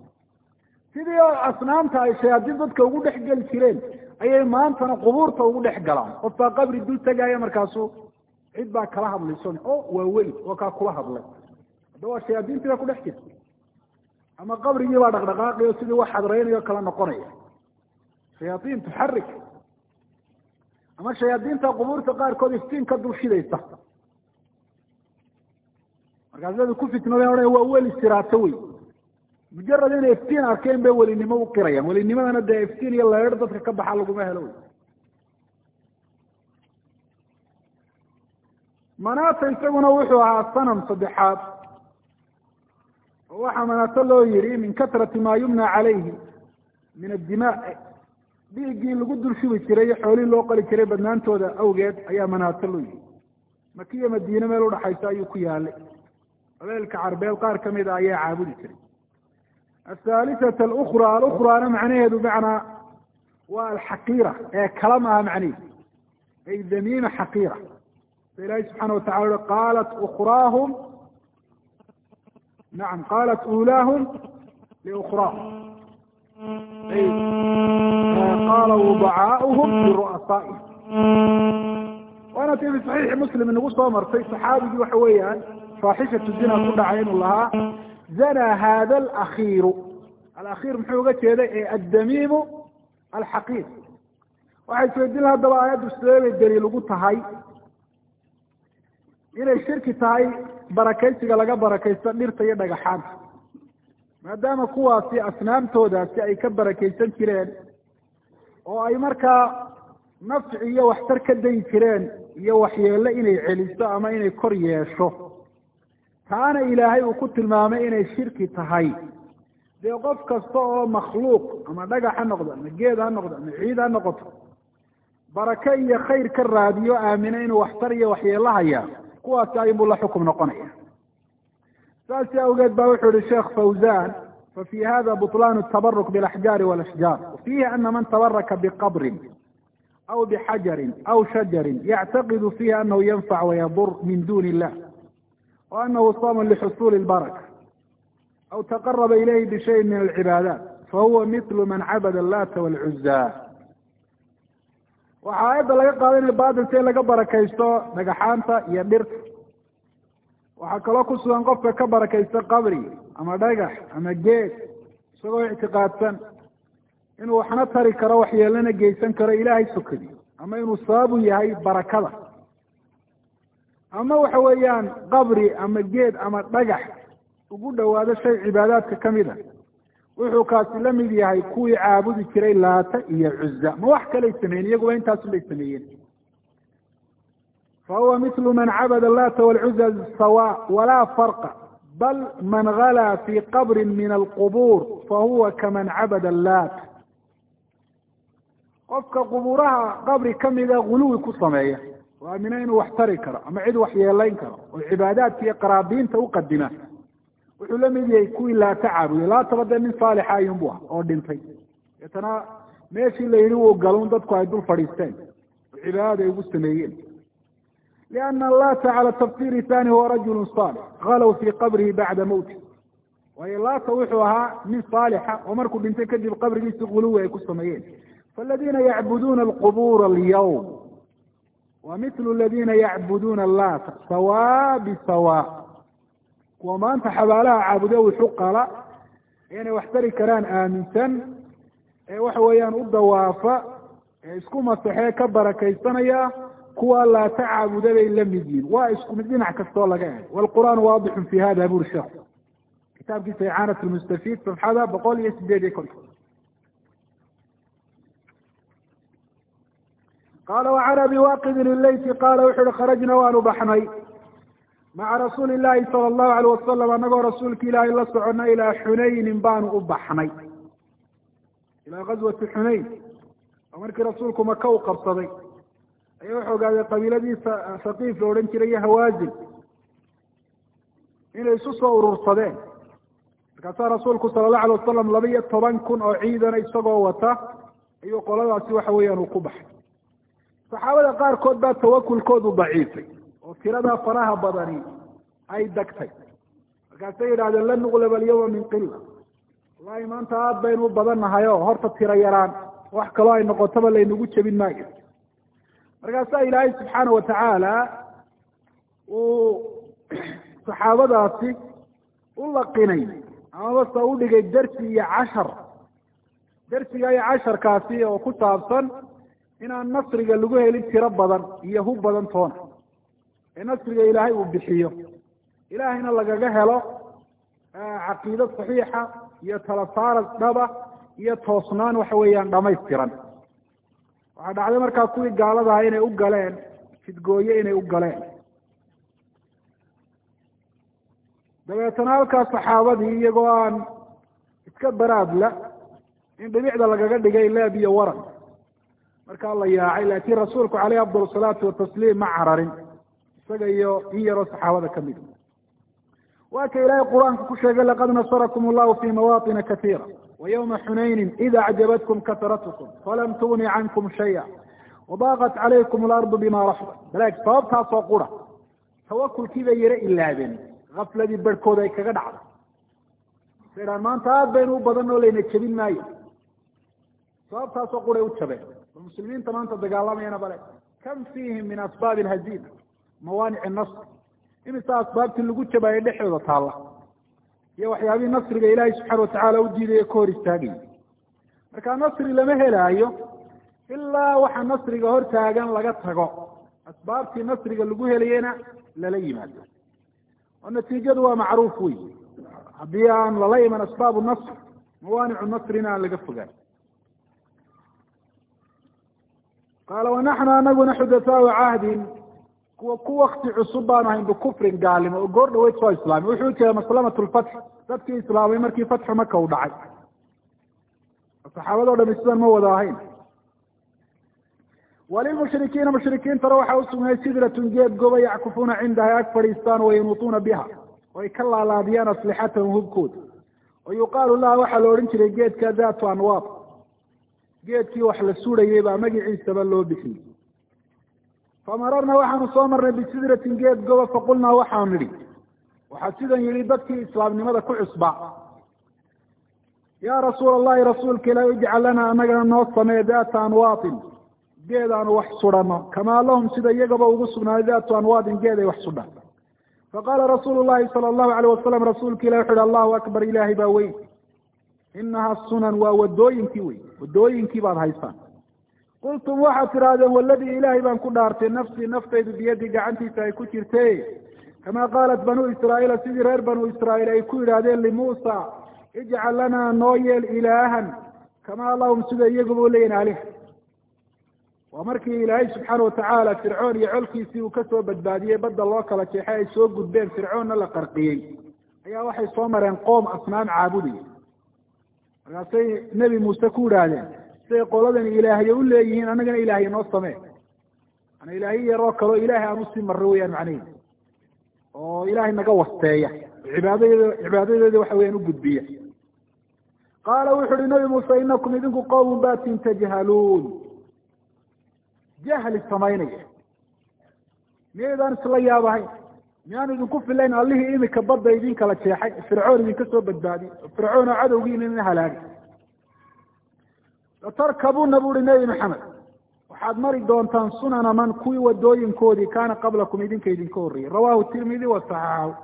sidii oo asnaamta ay shayaadiin dadka ugu dhex geli jireen ayay maantana qubuurta ugu dhex galaan. Qof baa qabri dul tegaya markaasu cid baa kala hadlayso o waa weli waa kaa kula hadlay. Hadda waa shayaadiintii baa kudhex jirta ama qabrigii baa dhaqdhaqaaqayo sidii wax hadraynayo kala noqonaya. Shayaaiin tuxarik ama shayaadiinta qubuurta qaarkood iftiin ka dul shidaysa markaasada ku fitnooden odhan waa weli siraato wey. Mujarad inay iftiin arkeen bay welinimo u qirayaan. Welinimadana dee iftiin iyo leer dadka ka baxa laguma helo wey. Manaata isaguna wuxuu ahaa sanam saddexaad oo waxaa manaato loo yihi min katrati maa yumna calayhi min addima dhiiggii lagu dul shubi jiray iyo xoolihii loo qali jiray badnaantooda awgeed ayaa manaato loo yihi makiya madiine meel udhaxaysa ayuu ku yaalay. Qabeelka carbeed qaar ka mid a ayaa caabudi jiray. Athalisata alukra alukraana macnaheedu macnaa waa alxaqiira ee kala maaha macnihiis ay damiima xaqiira. Sa ilaahi subxaana watacala ui qaalat ukraahum nacam qaalat ulaahum liukraahum ay qaala wadacaauhum liru'asaa'ihim waana ti saxiixi muslim inagu soo martay saxaabigii waxa weeyaan faaxishatu zina ku dhacay inuu lahaa zanaa hada alakhiiru alakhiir muxuu uga jeeday ee addamiimu alxaqiir waxay isweydiin laha haddaba aayaddu sidee bay daliil ugu tahay inay shirki tahay barakaysiga laga barakaysto dhirta iyo dhagaxaanta. Maadaama kuwaasi asnaamtoodaasi ay ka barakaysan jireen oo ay markaa nafci iyo waxtar ka dayi jireen iyo waxyeello inay celiso ama inay kor yeesho. Taana ilaahay uu ku tilmaamay inay shirki tahay. Dee qof kasta oo makhluuq ama dhagax ha noqdo ama geed ha noqdo ama ciid ha noqoto barake iyo khayr ka raadiyo aamina inuu waxtar iyo waxyeello hayaa kuwaasi ayunbuu la xukum noqonaya. Saasi awgeed ba wuxuu yihi sheekh fawzan fafi hada buطlan tabaruk bilaxjaari walashjaar wafihi ana man tabaraka biqabrin aw bixajarin aw shajarin yactaqidu fihi anahu yanfac wayadur min duni illah wa anahu samun lixusuli lbaraka aw taqaraba ilayhi bishayin min alcibaadat fahuwa mitlu man cabada allata walcuza waxaa aayadda laga qaadanaya baadilka in laga barakaysto dhagaxaanta iyo dhirta. Waxaa kaloo ku sugan qofka ka barakaysta qabri ama dhagax ama geed isagoo ictiqaadsan inuu waxna tari karo waxyeelana geysan karo ilaahay sokadi ama inuu sababu yahay barakada. Ama waxa weeyaan qabri ama geed ama dhagax ugu dhowaado shay cibaadaadka ka mid a wuxuu kaasi la mid yahay kuwii caabudi jiray laata iyo cuza ma wax kalay sameeyen iyaguba intaasun bay sameeyeen. Fahuwa mitlu man cabada laata walcuza sawa walaa farqa bal man galaa fi qabri min alqubuur fahuwa kaman cabada laat. Qofka qubuuraha qabri kamida guluwi ku sameeya oo aamina inuu wax tari karo ama cid wax yeelayn karo oo cibaadaadka iyo qaraabiinta uqadima wuxuu la mid yahay kuwii laata caabuday laataba dee nin saalixa ayunbu ah oo dhintay. Deetana meeshii la yidhi wuu galun dadku ay dul fadhiisteen oo ay ugu sameeyeen. Liana allata cala tafsiri thani huwa rajulu saalix galow fii qabrihi bacda mowti waayo laata wuxuu ahaa nin saalixa oo markuu dhintay kadib qabrigiisi guluwi ay ku sameeyeen. Faladina yacbuduuna alqubuura alyawm wa mitlu ladina yacbuduuna allata sawa bisawa kuwa maanta xabaalaha caabude wuxu qala inay wax tari karaan aaminsan ee waxa weeyaan u dawaafa ee isku masaxee ka barakaysanaya kuwa laata caabuda bay la mid yihiin waa isku mid dhinac kastoo laga eg wlqur'aan waadixun fi hada buri sheekh. Kitaabkiisa icaanat lmustafiid safxada boqol iyo sideed iyo konton. Qaala wacan abi waaqidin ileyti qaala wuxu uhi kharajna waanu baxnay maca rasuuli llahi sala allahu alayh wasalam annagoo rasuulka ilaahay la socona ilaa xunaynin baanu u baxnay. Ilaa gazwati xunayn. Oo markii rasuulku maka u qabsaday. Ayaa wuxuu ogaaday qabiiladii saqiif la odhan jiray iyo hawaazin. Inay isu soo urursadeen. Markaasaa rasuulku sala allahu alay wasalam laba iyo toban kun oo ciidana isagoo wata ayuu qoladaasi waxa weeyaan uu ku baxay. Saxaabada qaarkood baa tawakulkoodu daciifay oo tiradaa faraha badani ay dagtay. Markaasay yidhahdeen lan nuqlab alyawma min qila wallahi maanta aada baynu u badan nahay o horta tiro yaraan wax kaloo ay noqotaba laynagu jebin maayo. Markaasaa ilaahay subxaana watacaala uu *clears throat* saxaabadaasi u laqinay amaba se u dhigay dersi iyo cashar. Dersiga iyo casharkaasi oo ku saabsan inaan nasriga lagu helin tiro badan iyo hub badan toona ee nasriga ilaahay uu bixiyo. Ilaahayna lagaga helo caqiido saxiixa iyo talasaara dhaba iyo toosnaan waxa weeyaan dhamaystiran waxaa dhacday markaa kuwii gaalada aha inay u galeen fidgooye inay u galeen. Dabeetana halkaa saxaabadii iyagoo aan iska baraadla in dhibicda lagaga dhigay leeb iyo waran. Markaa la yaacay laakiin rasuulku caleyhi afdal salaatu watasliim ma cararin isaga iyo in yaroo saxaabada ka mid ah. waa ka ilaahay qur'aanka ku sheegay laqad nasarakum allahu fi mawaaطina kaiira wayawma xunayni ida acjabatkum kasratkum falam tugni cankum shaya wadaaqat calaykum alardu bima raxba balaag sababtaasoo qura tawakulkii bay yaro ilaabeen kafladii barhkooda ay kaga dhacday. Say dhahaan maanta aada baynu u badan oo layna jebin maayo sababtaasoo quray u jabeen. Ba muslimiinta maanta dagaalamayana bale kam fiihim min asbaabi alhaziima mawaanic الnasr imisa asbaabtii lagu jabaayo dhexdooda taalla. Iyo waxyaabihii nasriga ilaahay subxaana watacaala u diidayo ka hor istaagaya marka nasri lama helaayo ilaa waxa nasriga hor taagan laga tago. Asbaabtii nasriga lagu helayena lala yimaado. Oo natiijadu waa macruuf wey haddii aan lala iman asbaabu nasr mawaanicu nasrina aan laga fogaan. Qaala wanaxnu anaguna xudathaau cahdin kuwa ku wakti cusub baanu ahayn bikufrin gaalimo oo goor dhaweyd soo islaamay wuxuu jeeda maslamat lfatx dadkii islaamay markii fatxu maka u dhacay. Saxaabado dhami sidan ma wada ahayn. Walilmushrikiina mushrikiintana waxaa usugnay sidratun geed goba yackufuuna cindaha ag fadhiistaan wayanuutuuna biha. Oo ay ka laalaadiyaan aslixatahum hubkooda wa yuqaalu laha waxaa la odhan jiray geedka datu anwaad. Geedkii wax la surayay baa magiciisaba loo bixiyey famararna waxaanu soo marnay bisidratin geed goba faqulnaa waxaanu nidhi waxaa sidan yidhi dadkii islaamnimada ku cusbaa yaa rasuula allahi rasuulka ilaah ijcal lana anagana noo samee data anwaatin geed aanu wax sudhano kamaa lahum sida iyagaba ugu sugnaaday datu anwaadin geed ay wax sudhaan faqaala rasuulu llahi sala allahu alayh wasalam rasuulka ilah wuxu uhi allahu akbar ilaahay baa weyn inaha sunan waa wadooyinkii wey wadooyinkii baad haysaan qultum waxaad tidhaahdeen waladii ilaahay baan ku dhaartay nafsii naftaydu biyadii gacantiisa ay ku jirte kamaa qaalat banuu israa'iila sidii reer banuu israa'iil ay ku yidhaahdeen limuusa ijcal lanaa noo yeel ilaahan kamaa lahum sida iyaguba u leeyihiin alih waa markii ilaahay subxaana watacaala fircoon iyo colkiisii uu ka soo badbaadiyey badda loo kala jeexay ay soo gudbeen fircoonna la qarqiyey ayaa waxay soo mareen qoom asnaam caabudaya markaasay nebi muuse ku yidhaahdeen siday qoladani ilaahye u leeyihiin annagana ilaahye noo samee. Ana ilaahye yaroo kaleo ilaahay aan u sii marro weyaan macnaheedi oo ilaahay naga wasteeya. Cibaadadeeda cibaadadeeda waxa weyaan u gudbiya. Qaala wuxu uhi nabi muuse inakum idinku qowmun batin tajhaluun. Jahli samaynaya. Miyaydaan isla yaabahayn miyaan idinku filayn allihii imika badda idin kala jeexay fircoon idinka soo badbaadiy fircoon oo cadowgiina idin halaagay latarkabuna bu uhi nebi maxamed waxaad mari doontaan sunana man kuwii wadooyinkoodii kaana qablakum idinka idinka horreeyey rawahu tirmidi wa saxaxahu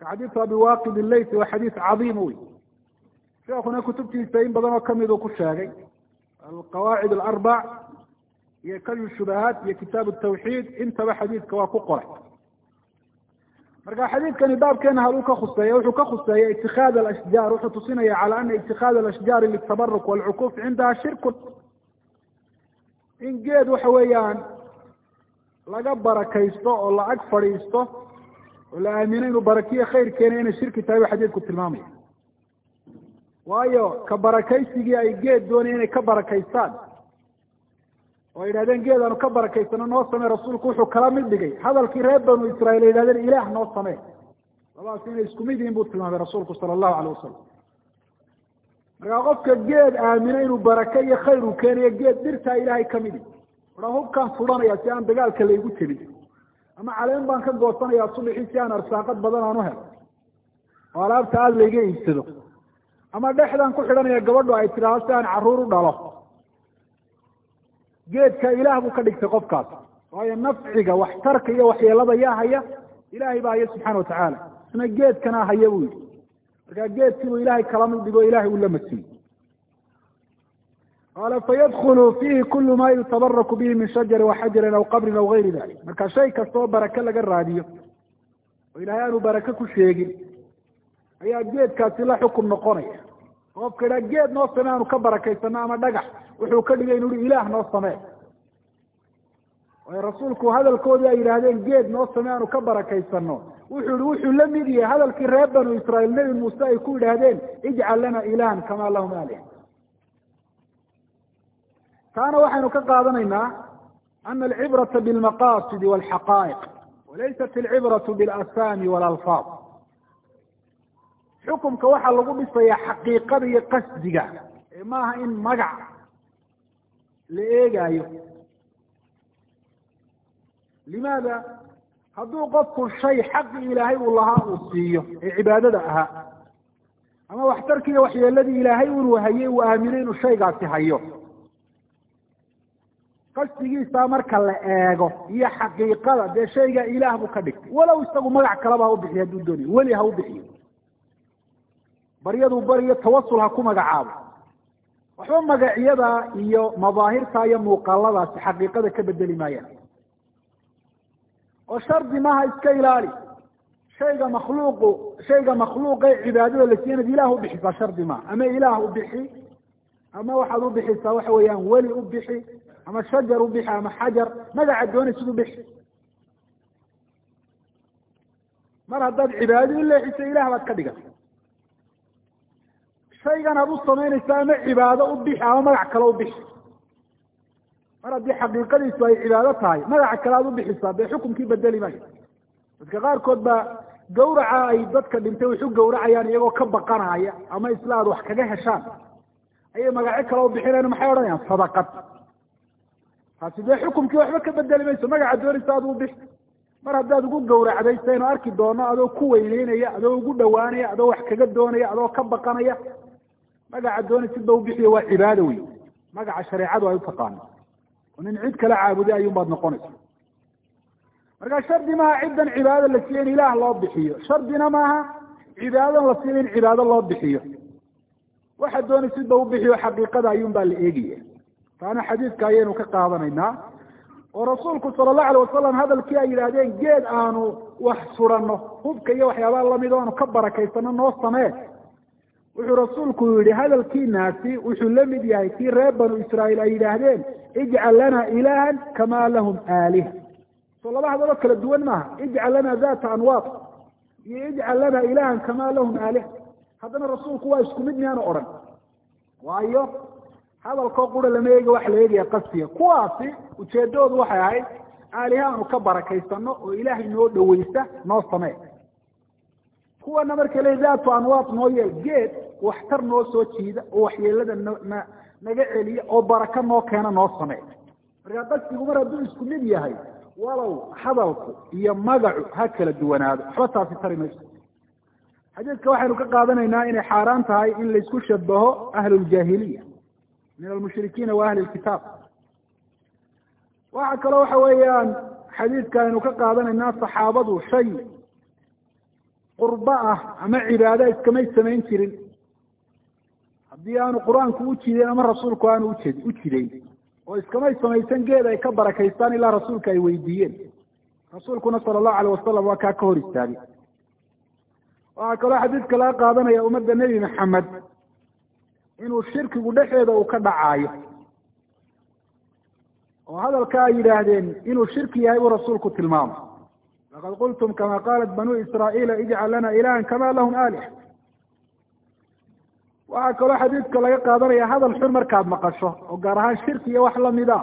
xadiisu abi waaqid ilaysi waa xadiis cadiim wey sheekuna kutubtiisa in badan oo ka mid uu ku sheegay alqawaacid alarbac iyo kalyu shubahaat iyo kitaab tawxiid intaba xadiidka waa ku qoray marka xadiidkani baabkeena haluu ka khuseeya wuxuu ka khuseeya itikaad alashjaar wuxuu tusinaya cala ana itikaad alashjaari litabaruk walcukuuf cindaha shirkun. In geed waxa weeyaan laga barakaysto oo la ag fadhiisto oo la aamino inuu barakiyo khayr keena inay shirki tahay ba xadiidku tilmaamaya. Waayo ka barakaysigii ay geed doonaya inay ka barakaystaan oo ay yidhahdeen geed aanu ka barakaysano noo samee rasuulku wuxuu kala mid dhigay. Hadalkii reer banu israiil ay yihahdeen ilaah noo samee. Labadaas inay isku mid yihiin buu tilmaamay rasuulku sala allahu alayh wasalam markaa qofka geed aamino inuu barake iyo khayr uu keenayo geed dhirtaa ilaahay kamidi aa hubkaan fudhanaya si aan dagaalka laygu tebin. Ama caleen baan ka goosanaya subixii si aan arsaaqad badan aan u helo. Oo alaabta aada layga iibsado. Ama dhexdaan ku xidhanaya gabadhu ay tidhaahdo si aan carruur u dhalo geedka ilaah buu ka dhigtay qofkaas. Waayo nafciga waxtarka iyo waxyeelada yaa haya ilaahay baa haya subxana watacaala isna geedkana haya buu yidhi. Markaa geedkii buu ilahay kala mid dhigo ilahay uu la masiiyey qaala fayadkulu fiihi kulu ma yutabaraku bihi min shajarin waxajarin aw qabrin aw gayri dalik. Marka shay kasta oo barake laga raadiyo oo ilahay aanu barake ku sheegin ayaa geedkaasi la xukum noqonaya. Qofka idhaa geed noo samee aanu ka barakaysano ama dhagax wuxuu ka dhigay inu hi ilaah noo samee. Rasuulku hadalkoodii ay yidhaahdeen geed noo samee aanu ka barakaysano. Wuxuu ihi wuxuu la mid yahay hadalkii reer banu israiil nebi muuse ay ku yidhaahdeen ijcal lana ilahan kama lahum alih taana waxaynu ka qaadanaynaa ana alcibrata bilmaqasidi walxaqaa'iq walaysat alcibratu bilasami walalfaad. Xukumka waxaa lagu dhisayaa xaqiiqada iyo qasdiga ee maaha in magac la eegaayo. Limaada? Hadduu qofku shay xaqi ilaahay uu lahaa uu siiyo ee cibaadada ahaa. Ama waxtarkiiyo waxyeeladii ilaahay inuu hayay uu aaminay inuu shaygaasi hayo. Qasdigiisaa marka la eego iyo xaqiiqada dee shaygaa ilaah buu ka dhigtay. Walow isagu magac kaleba ha u bixiyo hadduu doonayo weli ha u bixiyo. Baryaduu bariyo tawasul ha ku magacaabo waxba magacyada iyo madaahirta iyo muuqaaladaasi xaqiiqada ka bedeli maayaan oo shardi maaha iska ilaali. shayga makhluuqu shayga makhluuqe cibaadada la siiya inaad ilaah ubixisaa shardi maaha ama ilaah u bixi ama waxaad u bixisaa waxa weeyaan weli u bixi ama shajar u bixi ama xajar. Magaca doonaysid u bixi. Mar haddaad cibaadadi u leexisa ilaah baad ka dhigan shaygan aad u samaynaysa ama cibaado u bixi ama magac kale u bixi. Mar haddii xaqiiqadiisu ay cibaado tahay magaca kale aad u bixisaa dee xukumkii bedeli maayo. Dadka qaarkood baa gawraca ay dadka dhintay wax u gawracayaan iyagoo ka baqanaya ama isla aad wax kaga heshaan. Ayay magacyo kale u bixinayan maxay odhanayaan? Sadaqad. Taasi dee xukumkii waxba ka bedeli mayso magaca doonaysa aad u bixi. Mar haddaad ugu gawracday saynu arki doono adoo ku weyneynaya adoo ugu dhawaanaya adoo wax kaga doonaya adoo ka baqanaya magaca doonaysidba u bixiyo waa cibaado wey magaca shareecadu ay utaqaano oo nin cid kala caabuday ayuun baad noqonaysa marka shardi maaha ciddan cibaado la siiya in ilaah loo bixiyo. Shardina maaha cibaadadan la siiya in cibaado loo bixiyo. Waxa doonay sida u bixiyo xaqiiqada ayuun baa la eegaya. Taana xadiidka ayaynu ka qaadanaynaa. Oo rasuulku sala allahu alay wasalam hadalkii ay yidhaahdeen geed aanu wax suranno hubka iyo waxyaabaha la mid o aanu ka barakaysano noo samee wuxuu rasuulku yihi hadalkiinaasi wuxuu la mid yahay kii reer banu israa'iil ay yidhaahdeen ijcal lana ilaahan kamaa lahum aaliha soo laba hadaloo kala duwan maaha ijcal lana data anwaad iyo ijcal lana ilaahan kamaa lahum aaliha haddana rasuulku waa isku mid miyaanu odhan. Waayo hadalkoo qura lama eegi waxa la eegaya qasdiga. Kuwaasi ujeedadoodu waxay ahayd aaliha aanu ka barakaysano oo ilaahay noo dhaweysta noo samee kuwana marka le daatu anwaad noo yeel geed waxtar noo soo jiida oo waxyeelada nna naga celiya oo baraka noo keena noo samee marka qasdigu mar hadduu isku mid yahay walow hadalku iyo magacu ha kala duwanaado. Waxba taasi tari mayso. Xadiidka waxaynu ka qaadanaynaa inay xaaraan tahay in laysku shabaho ahluljaahiliya min almushrikiina wa ahli lkitaab waxa kaloo waxa weeyaan xadiidka aynu ka qaadanaynaa saxaabadu shay qurbo ah ama cibaado iskamay samayn jirin. Haddii aanu qur'aanku u jideyn ama rasuulku aanu u jideyn oo iskamay samaysan geed ay ka barakaystaan ilaa rasuulka ay weydiiyeen. Rasuulkuna sala allahu alayh wasalam waa kaa ka hor istaagay. Waxaa kaloo xadiidka laga qaadanaya ummadda nebi maxamed inuu shirkigu dhexeeda uu ka dhacaayo. Oo hadalka ay yidhaahdeen inuu shirki yahay buu rasuulku tilmaamay laqad qultum kama qaalat banuu israa'iila ijcal lana ilahan kama lahum aalih waxaa kaloo xadiidka laga qaadanaya hadal xun markaad maqasho oo gaar ahaan shirki iyo wax la mid a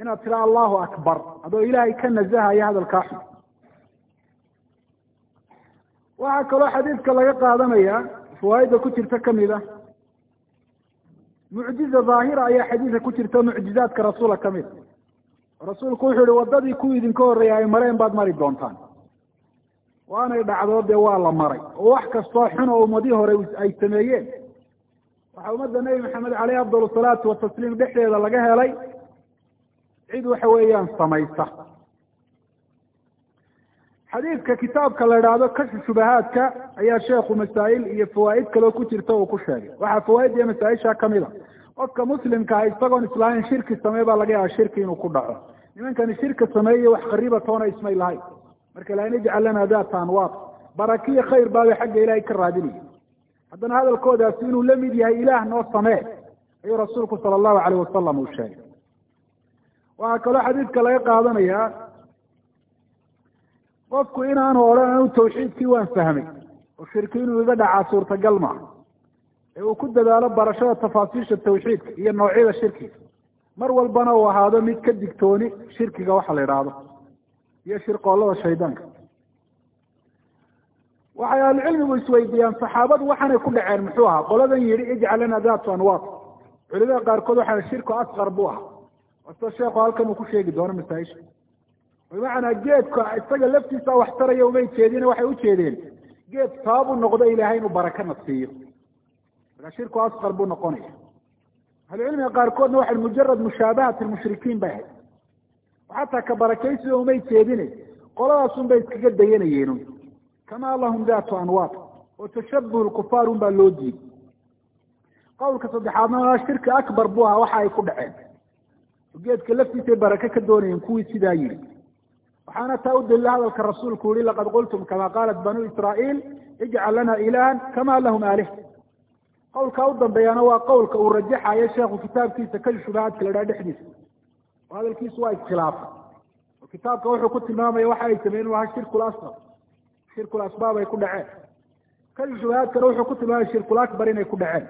inaad tira allahu akbar adoo ilaahay ka nazahaya hadalkaa xun waxaa kaloo xadiidka laga qaadanaya fawaaidda ku jirta ka mid a mucjiza daahira ayaa xadiidka ku jirta mucjizaadka rasuula ka mid rasuulku wuxuu yihi wadadii kuwii idinka horreeyay ay mareen baad mari doontaan. Waanay dhacdoo dee waa la maray. Oo wax kastoo xun oo ummadii hore ay sameeyeen. Waxaa ummadda nebi maxamed caleyhi afdal salaatu watasliim dhexdeeda laga helay cid waxa weeyaan samaysa. Xadiidka kitaabka la idhaahdo kashfu shubahaadka ayaa sheekhu masaa'il iyo fawaa'id kaloo ku jirta uu ku sheegay. Waxaa fawaa'id iyo masaa-isha ka mid a. Qofka muslimka ah isagoon islaamin shirki samey baa laga yaaba shirki inuu ku dhaco nimankani shirka sameeye wax qariba toona ismay lahayn marka laa najcal lana data anwaad barakiyo khayr baabay xagga ilaahay ka raadinaya. Haddana hadalkoodaasi inuu la mid yahay ilaah noo samee ayuu rasuulku sala allahu alayh wasalam uu sheegay. Waxaa kaloo xadiidka laga qaadanayaa qofku inaanu odhan anu tawxiidkii waan fahmay oo shirki inuu iga dhacaa suurtagal maaha ee uu ku dadaalo barashada tafaasiisha tawxiidka iyo noocyada shirkiga mar walbana uu ahaado mid ka digtooni shirkiga waxa la idhaahdo iyo shirqoollada shaydaanka. Waxay ahlucilmigu isweydiiyaan saxaabadu waxaanay ku dhaceen muxuu ahaa qoladan yidhi ijcal lana datu anwaad culimada qaarkood waxaa shirku asqar buu ahaa. Wasta sheekhu halkan uu ku sheegi doono masaaisha. Bimacnaa geedka isaga laftiisa wax taraya umay jeedin waxay ujeedeen geed sabab u noqdo ilaahay inuu barakana siiyo markaa shirku asqar buu noqonaya ahlucilmiga qaarkoodna waxay mujarad mushaabahat lmushrikiin bay ahayd. Xataa ka barakaysiga umay jeedine qoladaasun bay iskaga dayanayeen kamaa lahum datu anwaad oo tashabuh lkufaar un baa loo diiday. Qowlka saddexaadna shirki akbar buu ahaa waxa ay ku dhaceen. Geedka laftiisay barake ka doonayeen kuwii sidaa yidhi. Waxaana taa u dalila hadalka rasuulku yihi laqad qultum kama qaalat banuu israa'iil ijcal lana ilahan kama lahum aalih qowlkaa u dambeeyana waa qowlka uu rajaxayo sheekhu kitaabkiisa kal shubahaadka la dhaha dhexdiisa. Oo hadalkiisu waa iskhilaafay oo kitaabka wuxuu ku tilmaamaya waxa ay sameyen inu ahaa shirkul asqar. Shirkul ay ku dhaceen. Kal shubahaadkana wuxuu ku tilmaamaya shirkul inay ku dhaceen.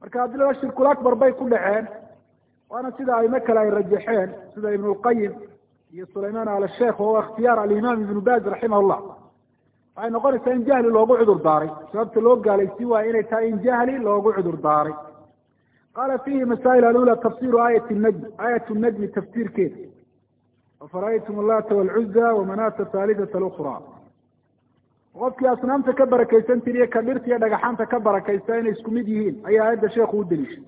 Marka haddii laa shirkul akbar bay ku dhaceen waana sida aymo kale ay rajaxeen sida ibn lqayim iyo sulayman al sheikh oo ikhtiyaar alimaam ibnu baz raximah llah waxay noqonaysaa in jahli loogu cudur daaray. Sababta loo gaalaysiin waayo inay tahay in jahli loogu cudur daaray. Qaala fihi masaa'il alula tafsiru aayat najm aayat najmi tafsiirkeeda. Afara'aytum allata walcuza wamanata thalithata alukra qofkii asnaamta ka barakaysan tiriye ka dhirta iyo dhagaxaanta ka barakaysta inay isku mid yihiin ayaa aayadda sheekhu u deliishay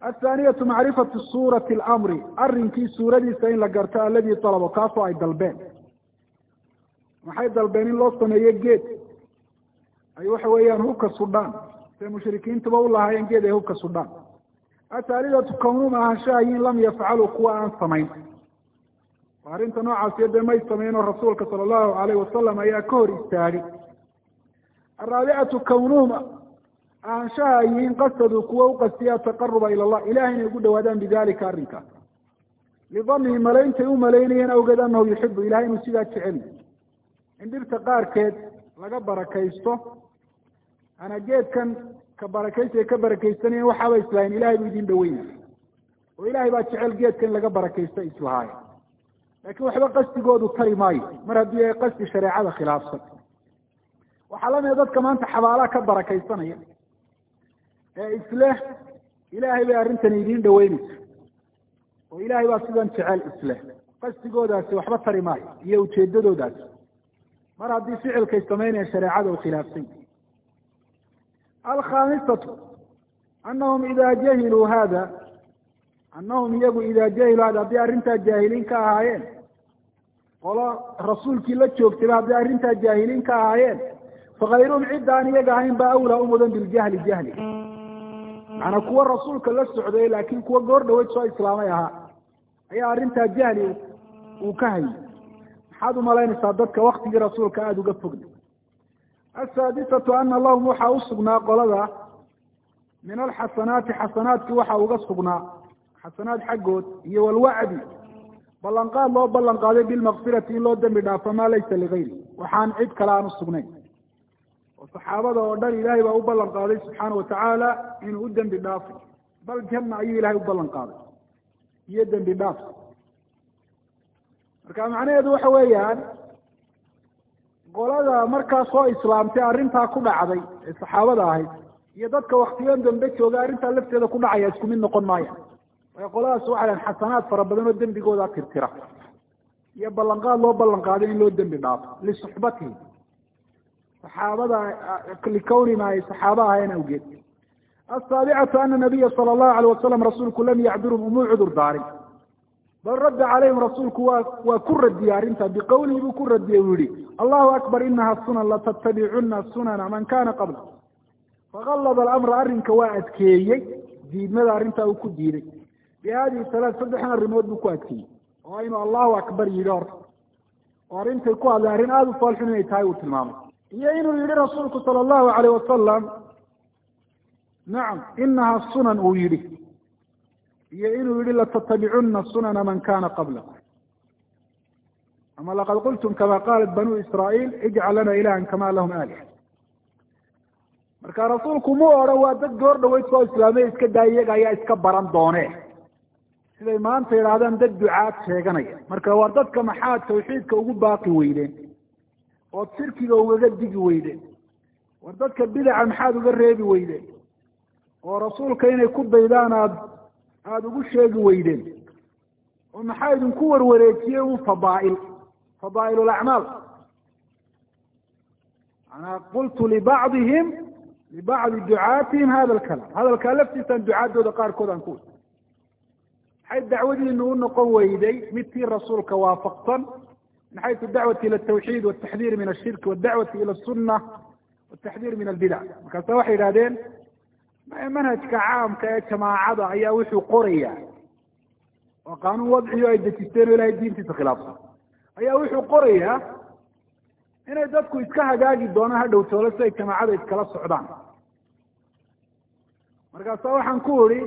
athaaniyatu macrifatu suurati alamri arrinkii suuradiisa in la garto alladii talabo kaasoo ay dalbeen maxay dalbeen in loo sameeyo geed? Ay waxa weeyaan hubka sudhaan say mushrikiintuba u lahaayeen geed ay hubka sudhaan athaalidatu kownum ahaanshahayin lam yafcaluu kuwa aan samayn. Arrinta noocaasiyo dee may sameynoo rasuulka sala allahu alayh wasalam ayaa ka hor istaagay araabicatu kownuhum ahaanshaha ay yihiin qasaduu kuwa u qastiya ataqaruba ila allah. Ilahay inay ugu dhawaadaan bidalika arrinkaas lidanihi malaintay u malaynayeen awgeed anahu yuxibu ilahay inuu sidaa jecel in dhirta qaarkeed laga barakaysto ana geedkan ka barakaysi ay ka barakaysanayeen waxaaba islahayn ilahay buu idin dhaweynay oo ilahay baa jecel geedkan laga barakaysto islahaay laakiin waxba qasdigoodu tari maayo. Mar haddii ay qasdi shareecada khilaafsan. Waxaa lamida dadka maanta xabaalaha ka barakaysanaya ee isleh ilaahay bay arrintani idiin dhaweynaysa oo ilaahay baa sidan jecel isleh qasdigoodaasi waxba tari maayo iyo ujeedadoodaasi mar haddii ficilkay sameynaya shareecada u khilaafsan. Alkhamisatu anahum ida jahiluu hada anahum iyagu ida jahiluu hada haddii arrintaa jaahiliin ka ahaayeen qolo rasuulkii la joogtayba hadday arrintaa jaahiliin ka ahaayeen fakayruhum cidda aan iyaga ahayn baa awlaa u mudan biljahli jahli macanaa kuwa rasuulka la socday laakiin kuwa goor dhaweyd soo islaamay ahaa ayaa arrintaa jahli uu ka hayay maxaad umalaynaysaa dadka waktigii rasuulka aada uga fogna asaadisatu ana lahum waxaa usugnaa qolada min alxasanaati xasanaadki waxa uga sugnaa xasanaad xaggood iyo walwacdi ballanqaad loo ballan qaaday bilmakfirati in loo dembi dhaafo maa laysa ligayri waxaan cid kale aan usugnayn oo saxaabada oo dhan ilaahay baa u ballan qaaday subxaana watacaala inuu u dembi dhaafay bal janna ayuu ilahay u ballan qaaday iyo dembi dhaaf marka macnaheedu waxa weeyaan qolada markaa soo islaamtay arrintaa ku dhacday ee saxaabada ahayd iyo dadka waktigan dambe jooga arrintaa lafteeda ku dhacaya isku mid noqon maaya waayo qoladaas waxay dhahan xasanaad fara badan oo dembigooda tirtira. Iyo ballanqaad loo ballan qaaday in loo dembi dhaafo lisuxbatihi saxaabada likawnima ay saxaaba ahayn awgeed. Asaabicatu ana nabiya sala allahu alayh wasalam rasuulku lam yacdurhum umuu cudur daarin bal radda calayhim rasuulku waa waa ku radiyey arrinta biqowlihi buu ku radiyey uu yihi allahu akbar inaha sunan latattabicuna sunana man kana qabla. Fagallada alamra arrinka waa adkeeyey diidmada arrintaa uu ku diiday. Bi hadihi salaat saddexan arrimood buu ku adkeeyey. Oo inuu allahu akbar yidhi horta oo arrintay ku hadlay arrin aada u foolxun inay tahay uu tilmaamay. Iyo inuu yihi rasuulku sala allahu alayh wasalam nacam inaha sunan uu yidhi iyo inuu yihi latattabicuna sunana man kana qablakum. Ama laqad qultum kama qalat banu israa'iil ijcal lana ilahan kama lahum alih marka rasuulku mu odhan waa dad goor dhaweyd soo islaamay iska daa iyaga ayaa iska baran doone. Siday maanta yidhaahdaan dad ducaad sheeganaya. Marka waa dadka maxaad tawxiidka ugu baaqi weydeen? Ood shirkiga ugaga digi weydeen? War dadka bidaca maxaad uga reebi weydeen? Oo rasuulka inay ku daydaan aad aada ugu sheegi weydeen oo maxaa idinku warwareejiyey un fadaail fadaa'il lacmaal manaa qultu libacdihim libacdi ducaatihim hada alkalaam. Hadalkaa laftiisaan ducaadooda qaarkood ku maxay dacwadiinu u noqon weyday? Mid tii rasuulka waafaqsan. Min xaysu dacwati ila altawxiid waltaxdiir min ashirki wadacwati ila asunna waltaxdiir min albidac markaasa waxay yidhahdeen manhajka caamka ee jamaacada ayaa wuxuu qoraya oo qaanuun wadciyo ay dejisteen oo ilahay diintiisa khilaafsan. Ayaa wuxuu qorayaa inay dadku iska hagaagi doonaan hadhow toolo si ay jamaacada iskala socdaan. Markaasa waxaan ku idhi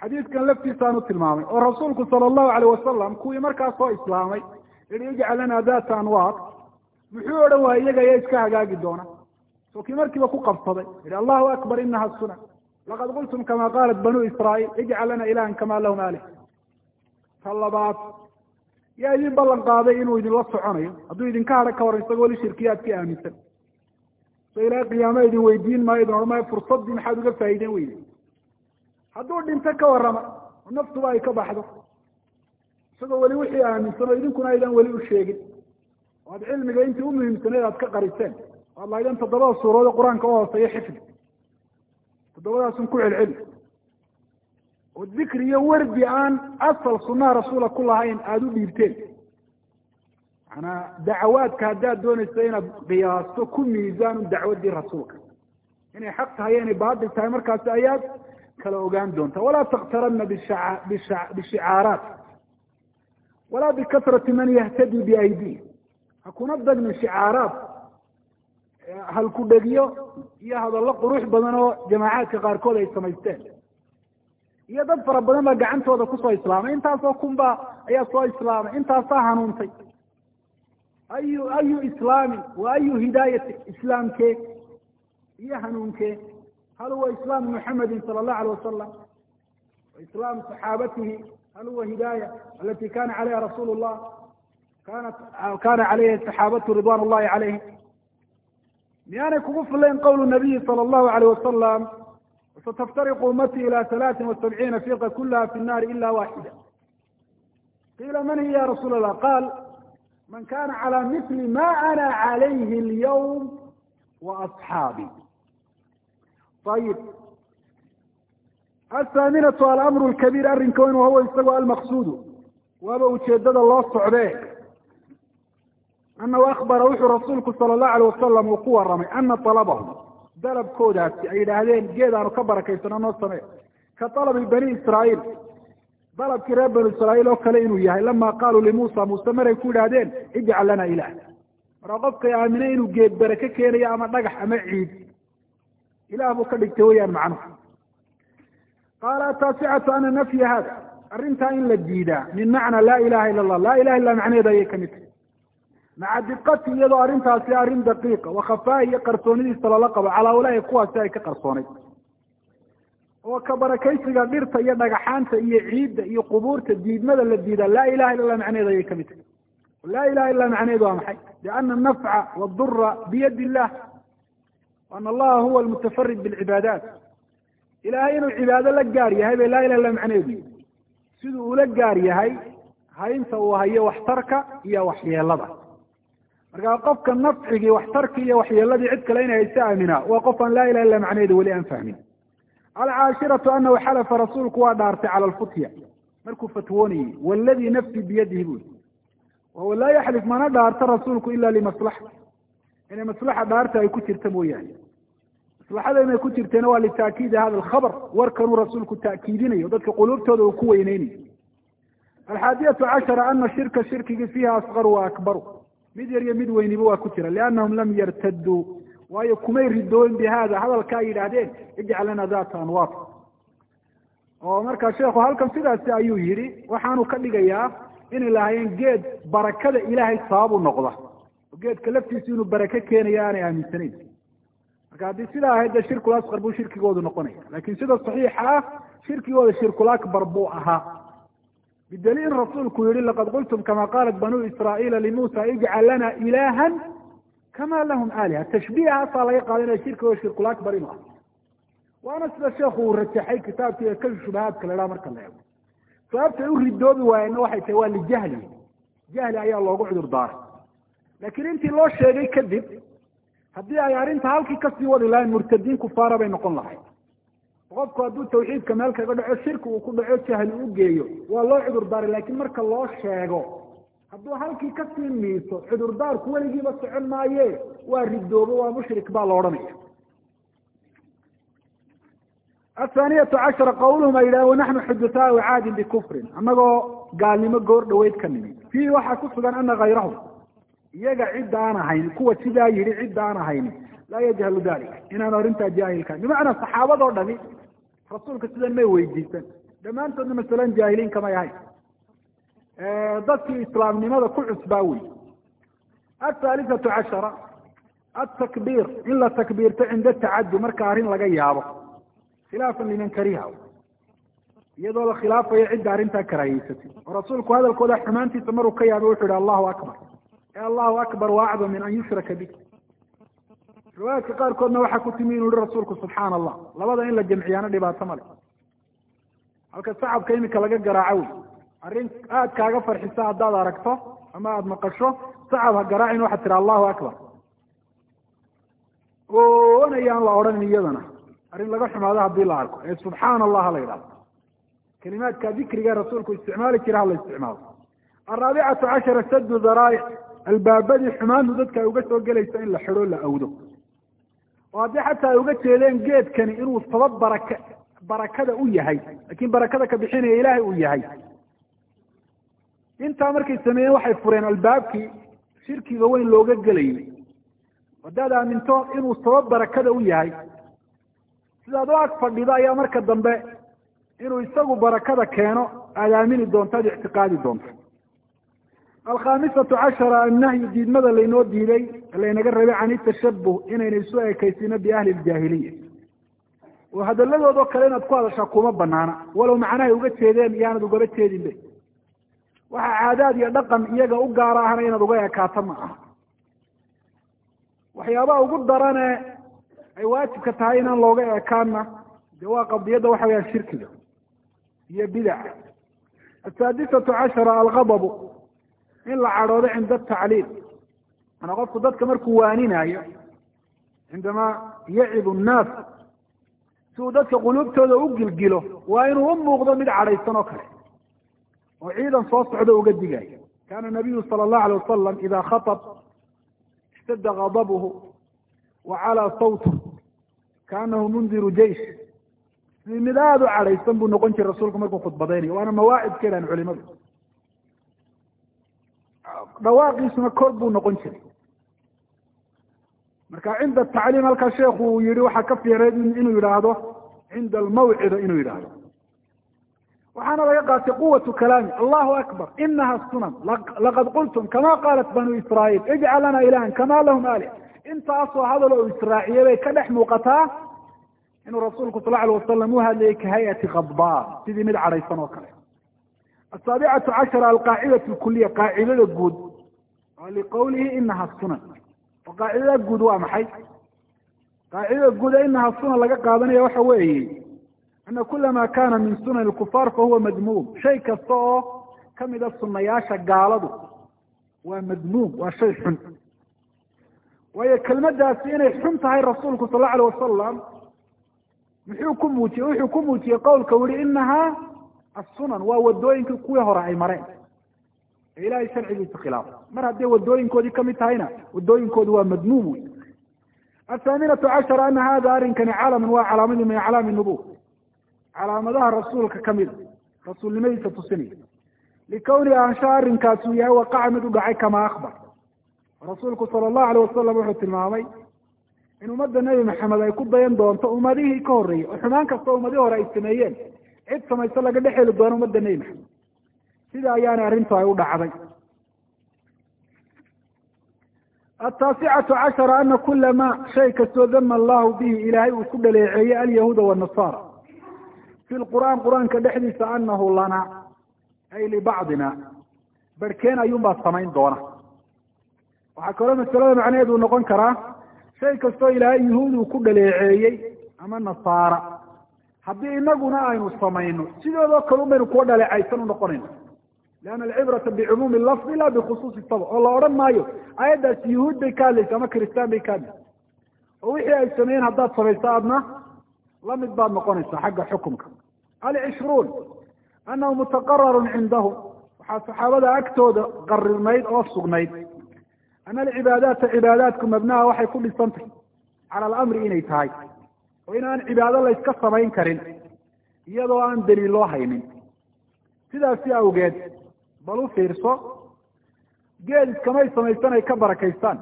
xadiidkan laftiisaan u tilmaamay oo rasuulku sala allahu alayh wasalam kuwii markaas soo islaamay yihi ijcal lana data anwaar muxuu odhan waaya iyaga ayaa iska hagaagi doona. Soo kii markiiba ku qabsaday yihi allahu akbar inaha sunan laqad qultum kama qaalat banu israa'iil ijcal lana ilahan kama lahum alih ta labaad yaa idin ballan qaaday inuu idinla soconayo hadduu idinka hadha ka hor isagoo weli shirkiyaadkii aaminsan so ilaahay qiyaama idin weydiin maayo idin odhan maayo fursaddii maxaad uga faa'iideen weyde hadduu dhinto ka warrama oo naftuba ay ka baxdo isagoo weli wixii aaminsan oo idinkuna aydan weli u sheegin oo aad cilmiga intii umuhiimsaneed aad ka qariseen o ad lahaydeen toddobada suurood qur'aanka u hooseeyo xifdi toddobadaasun ku celceli oo dikri iyo wardi aan asal sunaha rasuula ku lahayn aada u dhiibteen. Maanaa dacawaadka haddaad doonayso inaad qiyaasto ku miisaanu dacwadii rasuulka. Inay xaq tahay inay baatil tahay markaasi ayaad kala ogaan doontaa walaa takhtaranna bishicaaraat. Walaa bikasrati man yahtadii biaydii ha kuna dagnin shicaaraat halku dhegyo iyo hadallo qurux badan oo jamaacaadka qaarkood ay samaysteen. Iyo dad fara badan baa gacantooda ku soo islaamay. Intaasoo kunbaa ayaa soo islaamay. Intaasaa hanuuntay. Ayu ayu islaamin wa ayu hidaayati islaamkee iyo hanuunkee hal huwa islaam muxamedi sala allahu alayh wasalam wa islaamu saxaabatihi. Hal huwa hidaaya alati kana calayha rasuulu llah kanat kana calayha saxaabatu ridwan ullahi calayhim miyaanay kugu filayn qowlu nabiyi sala allahu alayh wasalam satftariqu ummatii ila halaatin wa sabciina firqa kulaha fi nnaari ila waxida qiila man hiya ya rasuul allah qaal man kana calى mili ma ana calayhi اlyawm waasxaabi ayib athaaminatu alamru lkabiir arrinka weyn wahuwa isagu almaqsuudu waaba ujeedada loo socdee anahu akbara wuxuu rasuulku sala allahu alayh wasalam uu ku waramay ana alabahum dalabkoodaasi ay yidhaahdeen geed aanu ka barakaysano noo samee ka alabi bani israa'iil dalabkii reer banu israa'iil oo kale inuu yahay lama qaaluu limuusa muuse maray ku yidhaahdeen ijcal lana ilaah markaa qofkay aaminay inuu geed barake keenayo ama dhagax ama ciid ilaah buu ka dhigtay weyaan macnuhu qaala ataasicatu ana nafya hada arrintaa in la diidaa min macna laa ilaha ila allah laa ilaha illa macnaheeda ayay ka mid tahay maca diqati iyadoo arrintaasi arrin daqiiqa wakhafaa'i iyo qarsoonidiisa lala qabo calaa ulaahi kuwaasi ay ka qarsoonayd oo ka barakaysiga dhirta iyo dhagaxaanta iyo ciidda iyo qubuurta diidmada la diidaa laa ilaha illa allah macnaheeda ayay ka mid tahay. Laa ilaha illa macnaheedu waa maxay? Liana anafca waadura biyadi illah ana allaha huwa almutafarid bilcibaadaat. Ilahay inuu cibaado la gaar yahay bay laa ilaha illa macnaheedu siduu ula gaar yahay haynta uu hayo waxtarka iyo waxyeelada markaa qofka nafcigii waxtarkii iyo waxyeeladii cid kale inay hayse aaminaa waa qof aan laa ilaha illa macnaheedu weli aan fahmin. Alcaashiratu anahu xalafa rasuulku waa dhaartay cala alfutya markuu fatwoonayey waladii nafsi biyadihi bui wahuwa laa yaxlif mana dhaarto rasuulku ila limaslaxa. Inay maslaxa dhaarta ay ku jirta mooyaane. Maslaxada inay ku jirteena waa litaakiidi hada alkhabar warkanuu rasuulku ta'kiidinayo dadka quluubtooda uu ku weyneynayo alxaadiyatu cashara ana shirka shirkigi fiiha asqaru wa akbaru mid yar iyo mid weyniba waa ku jira liannahum lam yartaduu waayo kumay ridooyin bi hada hadalkaa yidhaahdeen ijcal lana data anwaar. Oo markaa sheekhu halkan sidaasi ayuu yidhi waxaanu ka dhigayaa inay lahaayeen geed barakada ilaahay sababu noqda. Oo geedka laftiisu inuu barake keenayo aanay aaminsanayn. Marka haddii sidaa ahayd dee shirkul asqar buu shirkigoodu noqonaya. Lakin sida saxiixa ah shirkigooda shirkul akbar buu ahaa bidaliil rasuulku yihi laqad qultum kama qaalat banuu israa'iila limuusa ijcal lana ilahan kama lahum aaliha tashbiihaasaa laga qaadanaya shirkigooda shirkul akbar inuu ah waana sida sheekhu uu rajaxay kitaabkiiga kashu shubahaadka la idhaha marka la eego sababtay u ridoobi waayeenna waxay tahay waa lijahli jahli ayaa loogu cudur daaray laakiin intii loo sheegay kadib haddii ay arrinta halkii ka sii wadi lahayn murtadiin kufaara bay noqon lahayd qofku hadduu tawxiidka meel kaga dhaco shirki uu ku dhaco jahli u geeyo waa loo cudur daaray laakiin marka loo sheego hadduu halkii ka sii miiso cudurdaarku weligiiba socon maaye waa ridoobo waa mushrik baa la odhanaya. Athaaniyatu cashara qawluhum ay yidhahen wanaxnu xudathaau caadin bikufrin. Annagoo gaalnimo goor dhaweyd ka nimid fiihi waxaa ku sugan ana kayrahum iyaga cidda aan ahayn kuwa sidaa yidhi cidda aan ahayn. Laa yajhalu dalik inaanu arrintaa jaahilka bimacnaa saxaabadoo dhami rasuulka sidan may weydiisan dhammaantoodna masalan jaahiliin kamay ahayn dadkii islaamnimada ku cusbaa wey. Athaalithatu cashara atakbiir in la takbiirto cinda tacadi marka arrin laga yaabo. Khilaafan liman kariha iyadoo la khilaafayo cidda arrintaa karaahiyeysatay oo rasuulku hadalkooda xumaantiisa maruu ka yaabay wuxu yihi allahu akbar. E allahu akbar wa acdam min an yushraka bik riwaayaadka qaarkoodna waxaa ku timi inu yihi rasuulku subxaana allah labada in la jamciyaana dhibaato male halka sacabka imika laga garaaco wey. Arrin aad kaaga farxisa haddaad aragto ama aada maqasho sacab ha garaacin waxaad tihi allahu akbar. Oonayaan la odhanin iyadana arrin laga xumaado haddii la arko. Ee subxaana allah la yidhahdo kelimaadka dikriga rasuulku isticmaali jira hala isticmaalo. Araabicatu cashara sadu daraa'ic albaabadii xumaantu dadka ay uga soo gelaysa in la xidho la awdo oo haddii xataa ay uga jeedeen geedkani inuu sabab baraka barakada u yahay laakiin barakada ka bixinaya ilaahay uu yahay. Intaa markay sameeyeen waxay fureen albaabkii shirkiga weyn looga gelayay haddaad aaminto inuu sabab barakada u yahay sidaad u ag fadhido ayaa marka dambe inuu isagu barakada keeno aada aamini doonto ad ictiqaadi doonto alkhamisatu cashara annahyu diidmada laynoo diiday laynaga rabay can itashabuh inayna isu ekaysino biahli ljaahiliya oo hadalladoodoo kale inaad ku hadashaa kuma banaana walow macnahay uga jeedeen iyaanad ugaba jeedinbe waxa caadaad iyo dhaqan iyaga u gaara ahna inaad uga ekaato ma aha. Waxyaabaha ugu darane ay waajibka tahay inaan looga ekaanna de waa qadiyadda waxa weyaan shirkiga iyo bidaca asaadisatu cashara alghadabu in la cadhoodo cinda atacliil mana qofku dadka markuu waaninaayo cindamaa yacidu nnaas si uu dadka quluubtooda u gilgilo waa inuu u muuqdo mid cadhaysan oo kale oo ciidan soo socdo uga digayo kaana nabiyu sala allahu alay wasalam ida khatab ishtadda gadabuhu wa calaa sawtuh kaanahu mundiru jeish sidii mid aada u cadhaysan buu noqon jiray rasuulku markuu khudbadaynayo waana mawaacid ka idhahan culimadu dhawaaqiisuna kor buu noqon jiray. Marka cinda tacliim halkaa sheekhu uu yihi waxaa ka fiicneed inuu yidhaahdo cinda almawcida inuu yidhaahdo. Waxaana laga qaatay quwatu kalaami allahu akbar inaha sunan laqad qultum kama qaalat banu israa'iil ijcal lana ilahan kama lahum alih intaasoo hadal oo israaciyay bay ka dhex muuqataa inuu rasuulku sal alay wasalam u hadlayay ka hay'ati khadbaan sidii mid cadhaysan oo kale asaabicatu cashara alqaacidatu lkuliya qaacidada guud waa liqawlihi inaha sunan oo qaacidada guud waa maxay qaacidada guud ee inaha sunan laga qaadanaya waxa weeye ana kulama kana min sunan lkufaar fahuwa madmuum shay kasta oo kamida sunayaasha gaaladu waa madmuum waa shay xun waayo kelmadaasi inay xun tahay rasuulku sal allau alay wasalam muxuu ku muujiyey wuxuu ku muujiyey qowlka u yihi assunan waa wadooyinkii kuwii hore ay mareen ee ilahay sharcigiisa khilaafa mar hadday wadooyinkoodii ka mid tahayna wadooyinkoodu waa madmuum wey athaaminatu cashara ana hada arrinkani calaman waa calaamadii min aclaami nubuw calaamadaha rasuulka kamida rasuulnimadiisa tusinaya likawni ahaanshaha arrinkaasi uu yahay waqaca mid u dhacay kama akbar rasuulku sala allahu alayh wasalam wuxuu tilmaamay in ummadda nebi maxamed ay ku dayan doonto ummadihii ka horreeyey oo xumaan kastoo ummadihii hore ay sameeyeen cid samayso laga dhex heli doono ummadda nebi sida ayaana arrintu ay u dhacday. Ataasicatu cashara ana kula ma shay kastoo dama allahu bihi ilaahay uu ku dhaleeceeyey alyahuuda wanasaara fi lqur'aan qur'aanka dhexdiisa anahu lana ay libacdina barhkeen ayuunbaa samayn doona. Waxaa kaloo masalada macnaheedu noqon karaa shay kastoo ilaahay yuhuud uu ku dhaleeceeyey ama nasaara haddii inaguna aynu samayno sidoodoo kale un baynu kuwa dhaleecaysan u noqonayna lianna alcibrata bicumuumi lafdi la bikhusuusi sabab. Oo la odhan maayo ayaddaasi yuhuud bay ka hadlaysa ama kristaan bay ka hadlaysa. Oo wixii ay sameeyeen haddaad samayso aadna la mid baad noqonaysaa xagga xukumka alcishruun annahu mutaqararun cindahum waxaa saxaabada agtooda qarirnayd oo sugnayd. Ana alcibaadaata cibaadaadku mabnaha waxay ku dhisantahy cala alamri inay tahay oo inaan cibaado layska samayn karin iyadoo aan daliil loo haynin. Sidaasi awgeed bal u fiirso geed iskamay samaysan ay ka barakaystaan.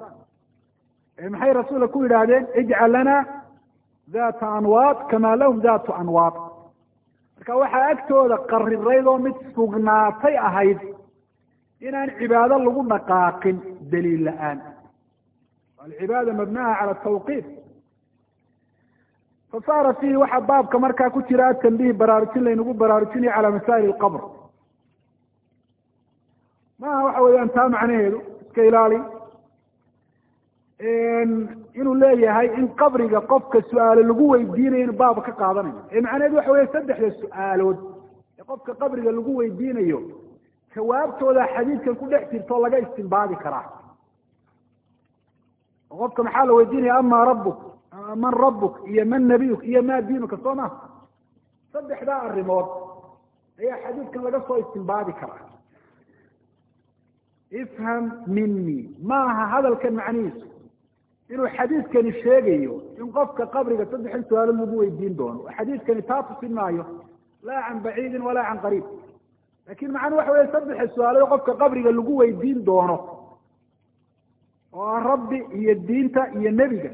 Ee maxay rasuulka ku yidhaahdeen? Ijcal lana data anwaad kamaa lahum datu anwaad. Marka waxaa agtooda qarirayd oo mid sugnaatay ahayd inaan cibaado lagu dhaqaaqin daliil la'aan. Alcibaada mabnaha cala tawqiif fasaara fiihi waxaa baabka markaa ku jira atanbiih baraarujin laynagu baraarujinayo cala masaa'il alqabr maaha waxa weeyaan taa macnaheedu iska ilaali inuu leeyahay in qabriga qofka su'aalo lagu weydiinayo inu baaba ka qaadanayo ee macnaheedu waxa weya saddexda su'aalood ee qofka qabriga lagu weydiinayo jawaabtooda xadiidkan ku dhex jirto laga istimbaadi karaa oo qofka maxaa la weydiinaya ama rabuk man rabuk iyo man nabiyuk iyo ma diinuka soo ma saddexdaa arrimood ayaa xadiidkan laga soo istinbaadi karaa. Ifham minii ma aha hadalkan macnihiisu. Inuu xadiidkani sheegayo in qofka qabriga saddexdan su'aalood lagu weydiin doono. Xadiidkani taa tusin maayo laa can baciidin walaa can qariib. Lakin macnuu waxa weya saddexa su'aalood qofka qabriga lagu weydiin doono oo ah rabbi iyo diinta iyo nebiga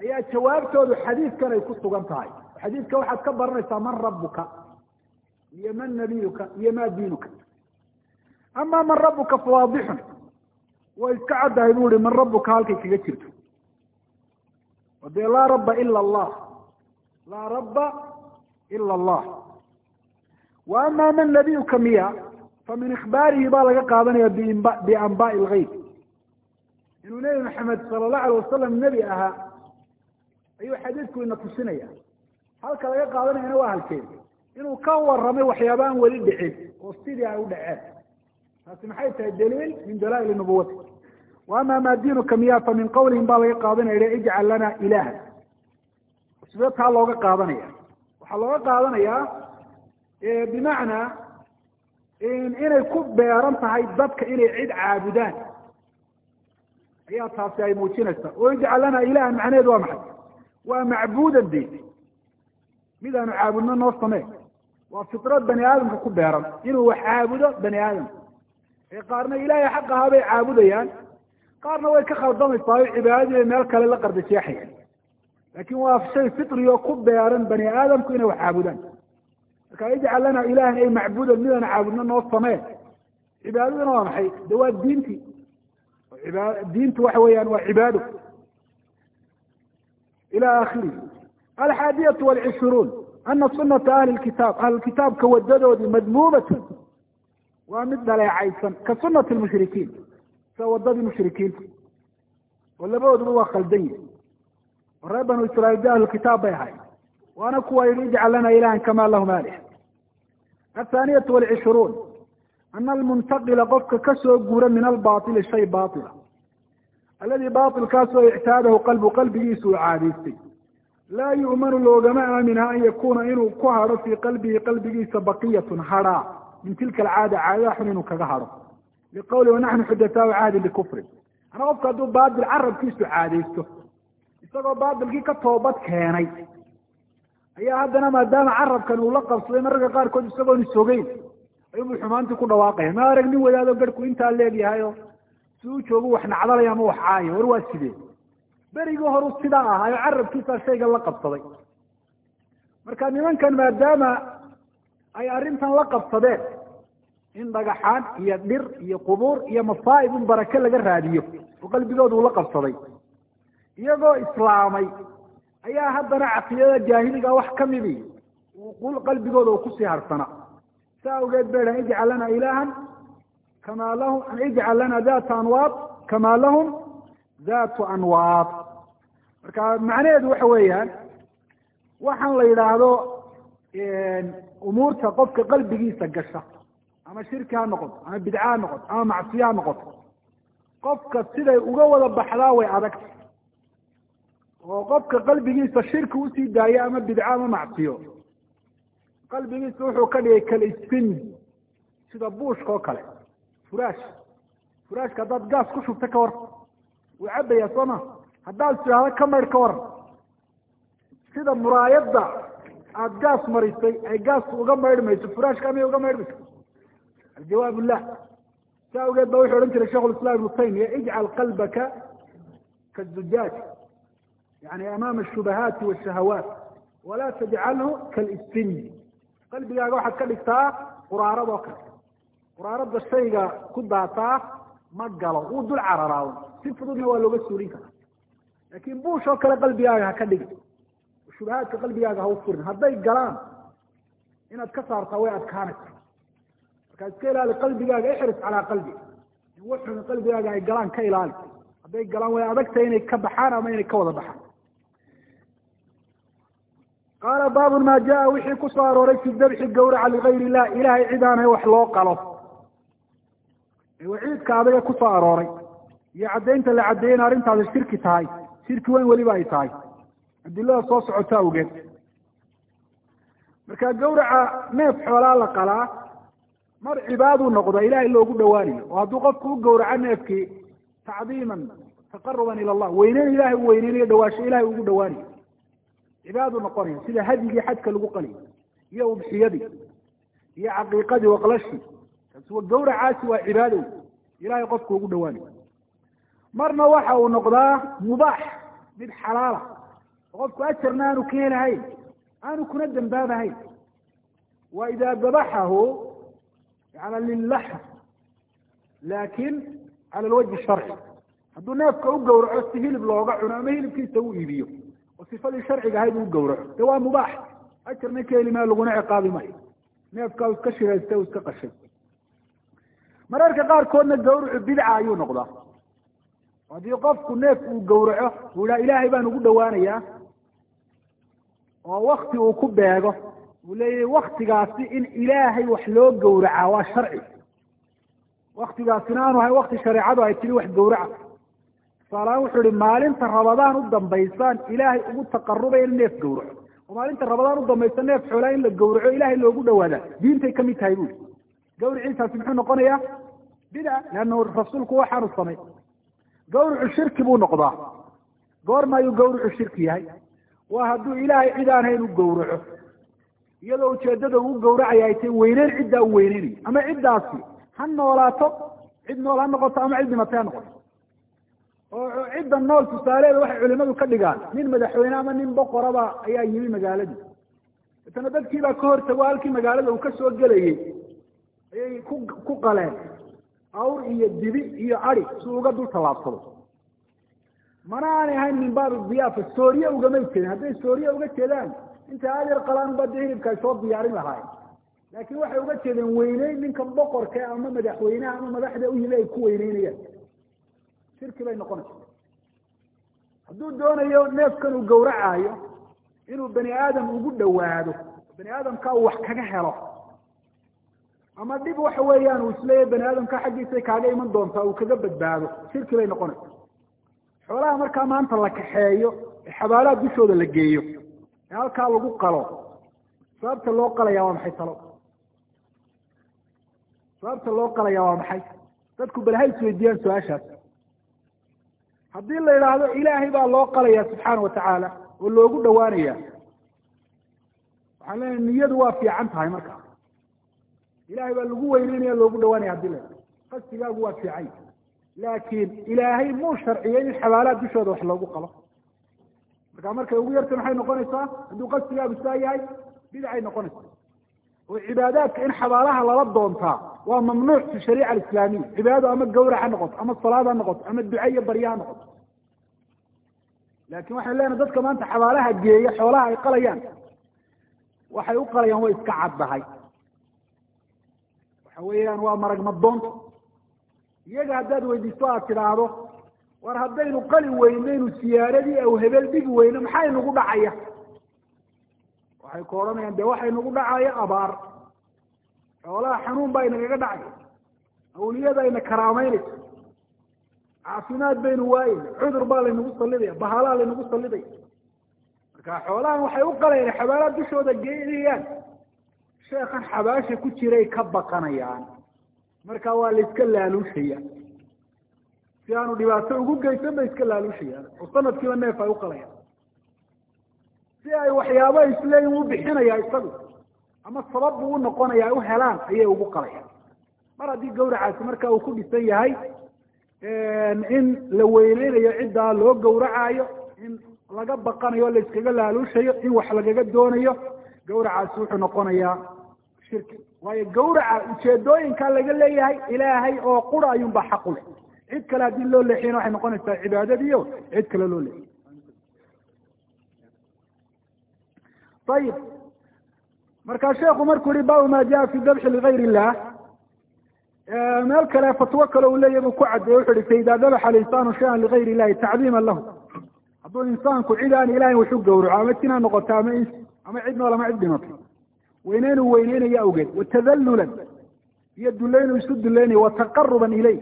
ayaa jawaabtoodu xadiidkan ay ku sugan tahay. Xadiidka waxaad ka baranaysaa man rabuka iyo man nabiyuka iyo ma diinuka. Ama man rabuka fawaadixun. Way iska caddahay bu ihi man rabuka halkay kaga jirto. O dee laa rabba ila allah. Laa rabba ila allah. Wa ama man nabiyuka miya fa min ikhbaarihi baa laga qaadanaya bianbaai lgeyb inuu nebi maxamed sala allahu alay wasalam nebi ahaa ayuu xadiidku ina tusinaya halka laga qaadanayana waa halkeed inuu ka waramay waxyaaba aan weli dhicin oo sidii ay u dhaceen. Taasi maxay tahay daliil min dalaa'il nubuwati wa ama maa diinuka miya fa min qawlihim baa laga qaadanaya ijcal lana ilaha sidee taa looga qaadanaya? Waxaa looga qaadanayaa bimacnaa inay ku beeran tahay dadka inay cid caabudaan. Ayaa taasi ay muujinaysaa oo ijcal lana ilahan macnaheedu waa maxay waa macbuudan de mid aanu caabudno noo samee. Waa fitrad bani aadamka ku beeran. Inuu wax caabudo bani aadamka ee qaarna ilaahay xaq ahaa bay caabudayaan. Qaarna way ka khaldamaysaa o cibaadadii meel kale la qardajeexayaan laakin waa shay fitri oo ku beeran bani aadamku inay wax caabudaan. Marka ijcal lana ilahan ay macbuudan mid aanu caabudno noo samee. Cibaadaduna waa maxay? De waa diintii diintu waxa weeyaan waa cibaado ila akhirihi alxaadiyatu walcishruun ana sunata ahli kitaab ahlulkitaabka wadadoodii madmuumatun waa mid dhaleecaysan ka sunati lmushrikiin sida wadadii mushrikiinta oo labadooduba waa khaldan yihi oo reer banu israiil de ahlulkitaab bay ahay waana kuwa yihi ijcal lana ilahan kama lahum alih athaaniyatu walcishruun ana almuntaqila qofka ka soo guura min albaili shay baila alladii bailkaasoo ictaadahu qalbu qalbigiisu uu caadaystay laa yu'manu loogama aaminha an yakuuna inuu ku hadho fii qalbihi qalbigiisa baqiyatun hadhaa min tilka alcaada caadada xun inuu kaga hadho liqawli wanaxnu xudataau cahdin bikufrin ana qofka hadduu baatil carabkiisu caadaysto isagoo baatilkii ka toobad keenay ayaa haddana maadaama carabkan uu la qabsaday mararka qaarkood isagoon isogeyn ayuubuu xumaantii ku dhawaaqaya ma arag nin wadaado garhku intaa leegyahayo si u joogu wax nacdalaya ama wax caayo war waa sidee? Berigii horu sidaa ahaayo carabkiisaa shaygan la qabsaday. Marka nimankan maadaama ay arrintan la qabsadeen in dhagaxaan iyo dhir iyo qubuur iyo masaa'ib in barake laga raadiyo oo qalbigooda uu la qabsaday iyagoo islaamay ayaa haddana caqiidada jaahiliga wax kamidi qalbigooda uu ku sii harsana. Sa awgeed bay dhahan ijcal lana ilahan kama lahum ijcal lana data anwaad kama lahum datu anwaad marka macnaheedu waxa weeyaan waxaan la yidhaahdo umuurta qofka qalbigiisa gasha ama shirki ha noqoto ama bidca ha noqoto ama macsiye ha noqoto qofka siday uga wada baxdaa way adagta oo qofka qalbigiisa shirki u sii daayo ama bidco ama macsiyo qalbigiisa wuxuu ka dhigay kalisfinji sida buushka oo kale furaash furaashka haddaad gaas ku shubta ka waran wuu cabbayaa soo ma haddaad tidhaahdo ka ka waran sida muraayadda aada gaas marisay ay gaasku uga maydhmayso furaashka amay uga maydhmayso aljawaab lah sa awgeed ba wuxuu odhan jiray shekhu islam ibnu taymiya ijcal qalbaka kazujaaj yani amaama ashubahaati washahawaat walaa tajcalhu kalisfinji qalbigaaga waxaad ka dhigtaa quraarad oo kale quraarada shayga ku daataa ma galo. Wuu dul cararaawo si fududna waa looga suulin karaa. Laakin buush oo kale qalbigaaga ha ka dhigin shubahaadka qalbigaaga ha u furin. Hadday galaan inaad ka saartaa way adkaanaysa markaa iska ilaali qalbigaaga ixris calaa qalbi. In wuxun qalbigaaga ay galaan ka ilaali. Hadday galaan way adagtahay inay ka baxaan ama inay ka wada baxaan. Qaala baabun maa jaa wixii ku soo arooray fi dabxi gawraca ligayr illah ilahay cid aanay wax loo qalo waciidka adaga ku soo arooray. Iyo caddaynta la caddeeyey in arrintaasi shirki tahay. Shirki weyn weliba ay tahay. Adilada soo socota awgeed. Marka gawraca neef xoolaa la qalaa mar cibaaduu noqda ilahay loogu dhawaanayo oo hadduu qofku u gawraco neefkii tacdiiman taqaruban ila allah weyneyn ilahay u weyneynayo dhawaasho ilahay ugu dhawaanayo cibaaduu noqonaya sida hadyigii xajka lagu qaliyo iyo udxiyadii iyo caqiiqadii waqlashii kaasi gawracaasi waa cibaado ilahay qofku ugu dhawaanayo marna waxa uu noqdaa mubaax mid xalaala. Qofku ajarna aanu ka helahayn aanu kuna dambaabahayn wa idaa dabaxahu yana lilaxm laakin cala alwajhi sharci. Hadduu neefka u gawraco si hilib looga cuno ama hilibkiisa u iibiyo oo sifadii sharciga ahayd uu gawraco de waa mubaax. Ajarna ka heli maayo laguna ciqaabi maayo. Neefka u iska shiraysta u iska qashay mararka qaarkoodna gawracu bidca ayuu noqdaa. Haddii qofku neef uu gawraco uu ihaa ilaahay baan ugu dhawaanayaa oo wakti uu ku beego. Uu leeyahay waktigaasi in ilaahay wax loo gawracaa waa sharci. Waktigaasina aanu ahay wakti shareecadu ay tiri wax gawraca. Tusaalahaan wuxuu ihi maalinta rabadaan u dambaysaan ilaahay ugu taqarubaya in neef gawraco. Oo maalinta rabadaan u dambaysa neef xoolaa in la gawraco ilaahay loogu dhawaadaa diintay ka mid tahay bui gawriciisaasi muxuu noqonayaa? Bidca leanna rasuulku waxaanu samay. Gawricu shirki buu noqdaa. Goorma ayuu gawricu shirki yahay. Waa hadduu ilaahay cid aan hayn u gawraco iyadoo ujeedada uu gawracaya ay tahay weyneyn ciddaa u weyneynayo ama ciddaasi ha noolaato cid nool ha noqoto ama cid dhimatay ha noqoto. Oo cidda nool tusaaleeda waxay culimadu ka dhigaan. Nin madaxweyne ama nin boqoraba ayaa yimi magaaladii. Itana dadkiibaa ka hortago halkii magaalada uu ka soo gelayey ayay ku ku qaleen awr iyo dibi iyo adi si uga dul tallaabsado. Mana aanay ahayn min baabi diyaafa sooriye ugama jeedin hadday sooriye uga jeedaan intay adyar qalaan ba de hilibka ay soo diyaarin lahaayeen laakiin waxay uga jeedeen weyneyn ninkan boqorka ama madaxweyneha ama madaxda u yimi ay ku weyneynayaan shirki bay noqonaysa. Hadduu doonayo neefkan uu gawracaayo inuu bani aadam ugu dhawaado bani aadamka uu wax kaga helo ama dhib waxa weeyaan uu isleeyahy bani aadamka xaggiisay kaaga iman doontaa uu kaga badbaado. Shirki bay noqonaysa xoolaha markaa maanta la kaxeeyo ee xabaalaha dushooda la geeyo ee halkaa lagu qalo. Sababta loo qalaya waa maxay talo? Sababta loo qalaya waa maxay? Dadku bal ha isweydiiyaan su'aashaas. Haddii la idhaahdo ilaahay baa loo qalaya subxaana watacaala oo loogu dhawaanaya waxaan leenahay niyadu waa fiican tahay markaa ilahay baa lagu weyneynaya loogu dhawaanaya haddii la idhahdo qasdigaagu waa fiican laakiin ilaahay muu sharciyey in xabaalaha dushooda wax loogu qalo marka markay ugu yarta maxay noqonaysaa hadduu qasdigaagu saa yahay bidcay noqonaysaa oo cibaadaadka in xabaalaha lala doontaa waa mamnuuc fi shariica alislaamiya cibaadadu ama gawrac ha noqoto ama salaad ha noqoto ama duca iyo barya ha noqoto laakin waxay leenahay dadka maanta xabaalaha geeya xoolaha ay qalayaan waxay u qalayaan way iska caddahay waxa weeyaan waa marag madoonta iyaga haddaad weydiisto aad tidhaahdo war haddaynu qali weynaynu siyaaradii aw hebel dhigi weyno maxaa inagu dhacaya? Waxay ku odhanayaan de waxa inagu dhacaya abaar. Xoolaha xanuun baa inagaga dhacaya awliyada ayna karaameynaysa caafimaad baynu waayeyna cudur baa laynagu sallidaya bahalaa laynagu sallidaya marka xoolahan waxay u qalayaan xabaalaha dushooda geynayaan sheekhan xabaasha ku jiray ka baqanayaan. Marka waa la iska laaluushaya si aanu dhibaato ugu geysan bay iska laaluushayaan oo sanadkiiba neef ay u qalayaan. Si ay waxyaaba isleeyiin u bixinaya isagu ama sabab buu u noqonaya u helaan ayay ugu qalayaan. Mar haddii gawracaasi marka uu ku dhisan yahay in la weyneynayo ciddaa loo gawracaayo in laga baqanayo la iskaga laaluushayo in wax lagaga doonayo gawracaasi wuxuu noqonayaa shirki. Waayo gawraca ujeedooyinka laga leeyahay ilaahay oo qura ayuunba xaq u leh. Cid kale haddii loo leexiyana waxay noqonaysaa cibaadadiio cid kale loo leexiy ayib marka sheekhu markuu yihi baabu ma jaa fi dabxi ligayr illah meel kale fatwo kale uu leeyahy buu ku caddeeye wuxu uhi faida dabaxa alinsaanu shayan ligayr illahi tacdiima lahu. Hadduu insaanku cid aan ilahayn waxu gawraco ama tin ha noqoto ama ama cid nool ama cid dhimato weyneynuu weyneynayo awgeed watadalulan iyo dulaynu isu dulaynayo wataqaruban ilayh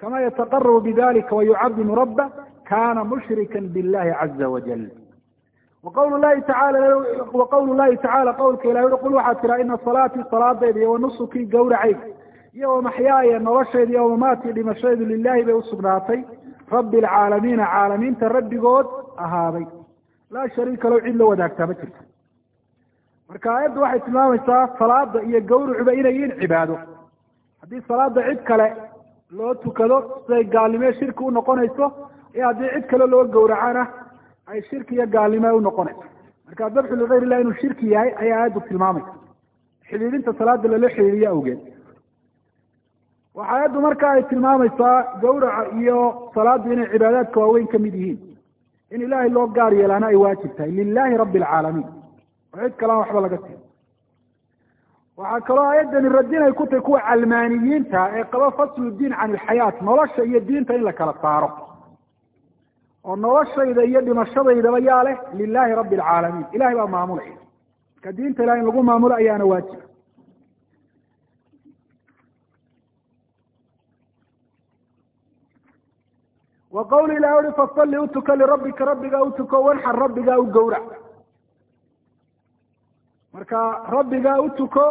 kama yataqarabu bidalika wayucadimu rabba kana mushrika billahi caza wajal waqawlu lahi tacaala waqawlu llahi tacaala qawlka ilahi ui qul waxaad tiraa ina salaatii salaadayda iyo wanusukii gawracayga iyo wamaxyaaya noloshayda iyo wamamaatii dhimashaydu lilahi bay usugnaatay rabbi alcaalamiina caalamiinta rabbigood ahaaday laa shariika low cid la wadaagtaa ma jirto marka aayaddu waxay tilmaamaysaa salaada iyo gawracuba inay yihiin cibaado. Haddii salaada cid kale loo tukado siday gaalnimo shirki unoqonayso iyo haddii cid kale loo gawracana ay shirki iyo gaalnimo unoqonayso marka dabxu ligayr illah inuu shirki yahay ayaa aayaddu tilmaamaysa. Xidhiidinta salaada lala xidhiidiyo awgeed. Waxa aayaddu marka ay tilmaamaysaa gawraca iyo salaaddu inay cibaadaadka waaweyn ka mid yihiin. In ilaahay loo gaar yeelaana ay waajib tahay. Lilahi rabbi alcaalamiin oo cid kalean waxba laga siin. Waxaa kaloo aayaddani radinay ku tahay kuwa calmaaniyiinta ee qaba faslu diin can ilxayaat nolosha iyo diinta in la kala saaro. Oo noloshayda iyo dhimashadaydaba yaa leh lilahi rabbi alcaalamiin ilahay baa maamulaya marka diinta ilahay in lagu maamulo ayaana waajiba wa qawli ilah ui fasalli utuka lirabbika rabbigaa utuko wanxar rabbigaa u gawrac marka rabbigaa utuko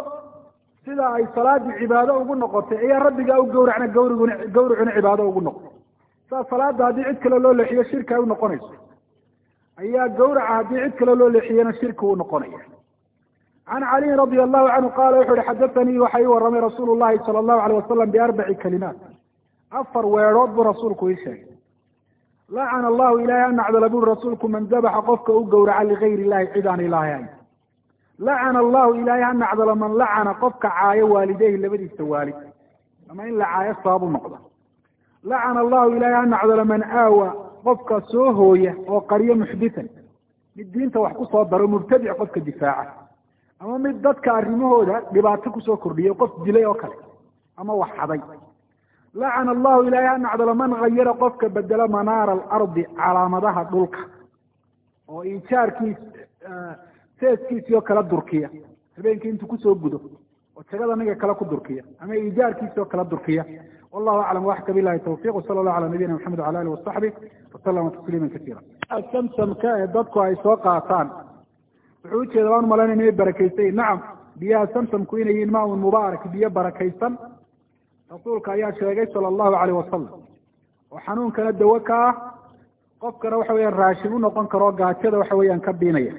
sida ay salaadii cibaado ugu noqotay ayaa rabbigaa u gawracna gawriguna gawricuna cibaado ugu noqotay saa salaada haddii cid kale loo leexiyo shirki ay unoqonayso ayaa gawraca haddii cid kale loo leexiyana shirki u noqonaya. Can caliyin radia allahu canhu qaala wuxu uhi xadathanii waxa ii warramay rasuulu llahi sala allahu alayh wasalam biarbaci kalimaat. Afar weedhood buu rasuulku ii sheegay. Lacana allahu ilahay an nacdala buri rasuulku man dabaxa qofka u gawraca ligayr illahi cid aan ilaahay ahayn lacana allahu ilahay ha nacdalo man lacana qofka caayo waalideyhi labadiisa waalid. Ama in la caayo sababu noqdo. Lacana allahu ilahay ha nacdalo man aawa qofka soo hooya oo qaryo muxditan mid diinta wax ku soo daro mubtadic qofka difaaca. Ama mid dadka arrimahooda dhibaato ku soo kordhiyay qof dilay oo kale. Ama wax xaday lacana allahu ilahay ha nacdalo man hayara qofka bedelo manaara alardi calaamadaha dhulka. Oo ijaarkiis seeskiisii oo kala durkiya habeenkii intuu ku soo gudo oo jagada naga kale ku durkiya ama ijaarkiisi oo kala durkiya wallahu aclam waxka bilahi tawfiq wsala allahu cala nabiyina maxamed wala alih wasaxbi wasalama tasliima kasiira. Samsamka ee dadku ay soo qaataan wuxuu ujeeda waan malaynay inay barakaysayi nacam biyaha samsamku inay yihiin maaun mubaarak biyo barakaysan rasuulka ayaa sheegay sala allahu alayh wasalam oo xanuunkana dawo ka ah qofkana waxa weeyaan raashin unoqon karo gaajada waxa weeyaan ka biinaya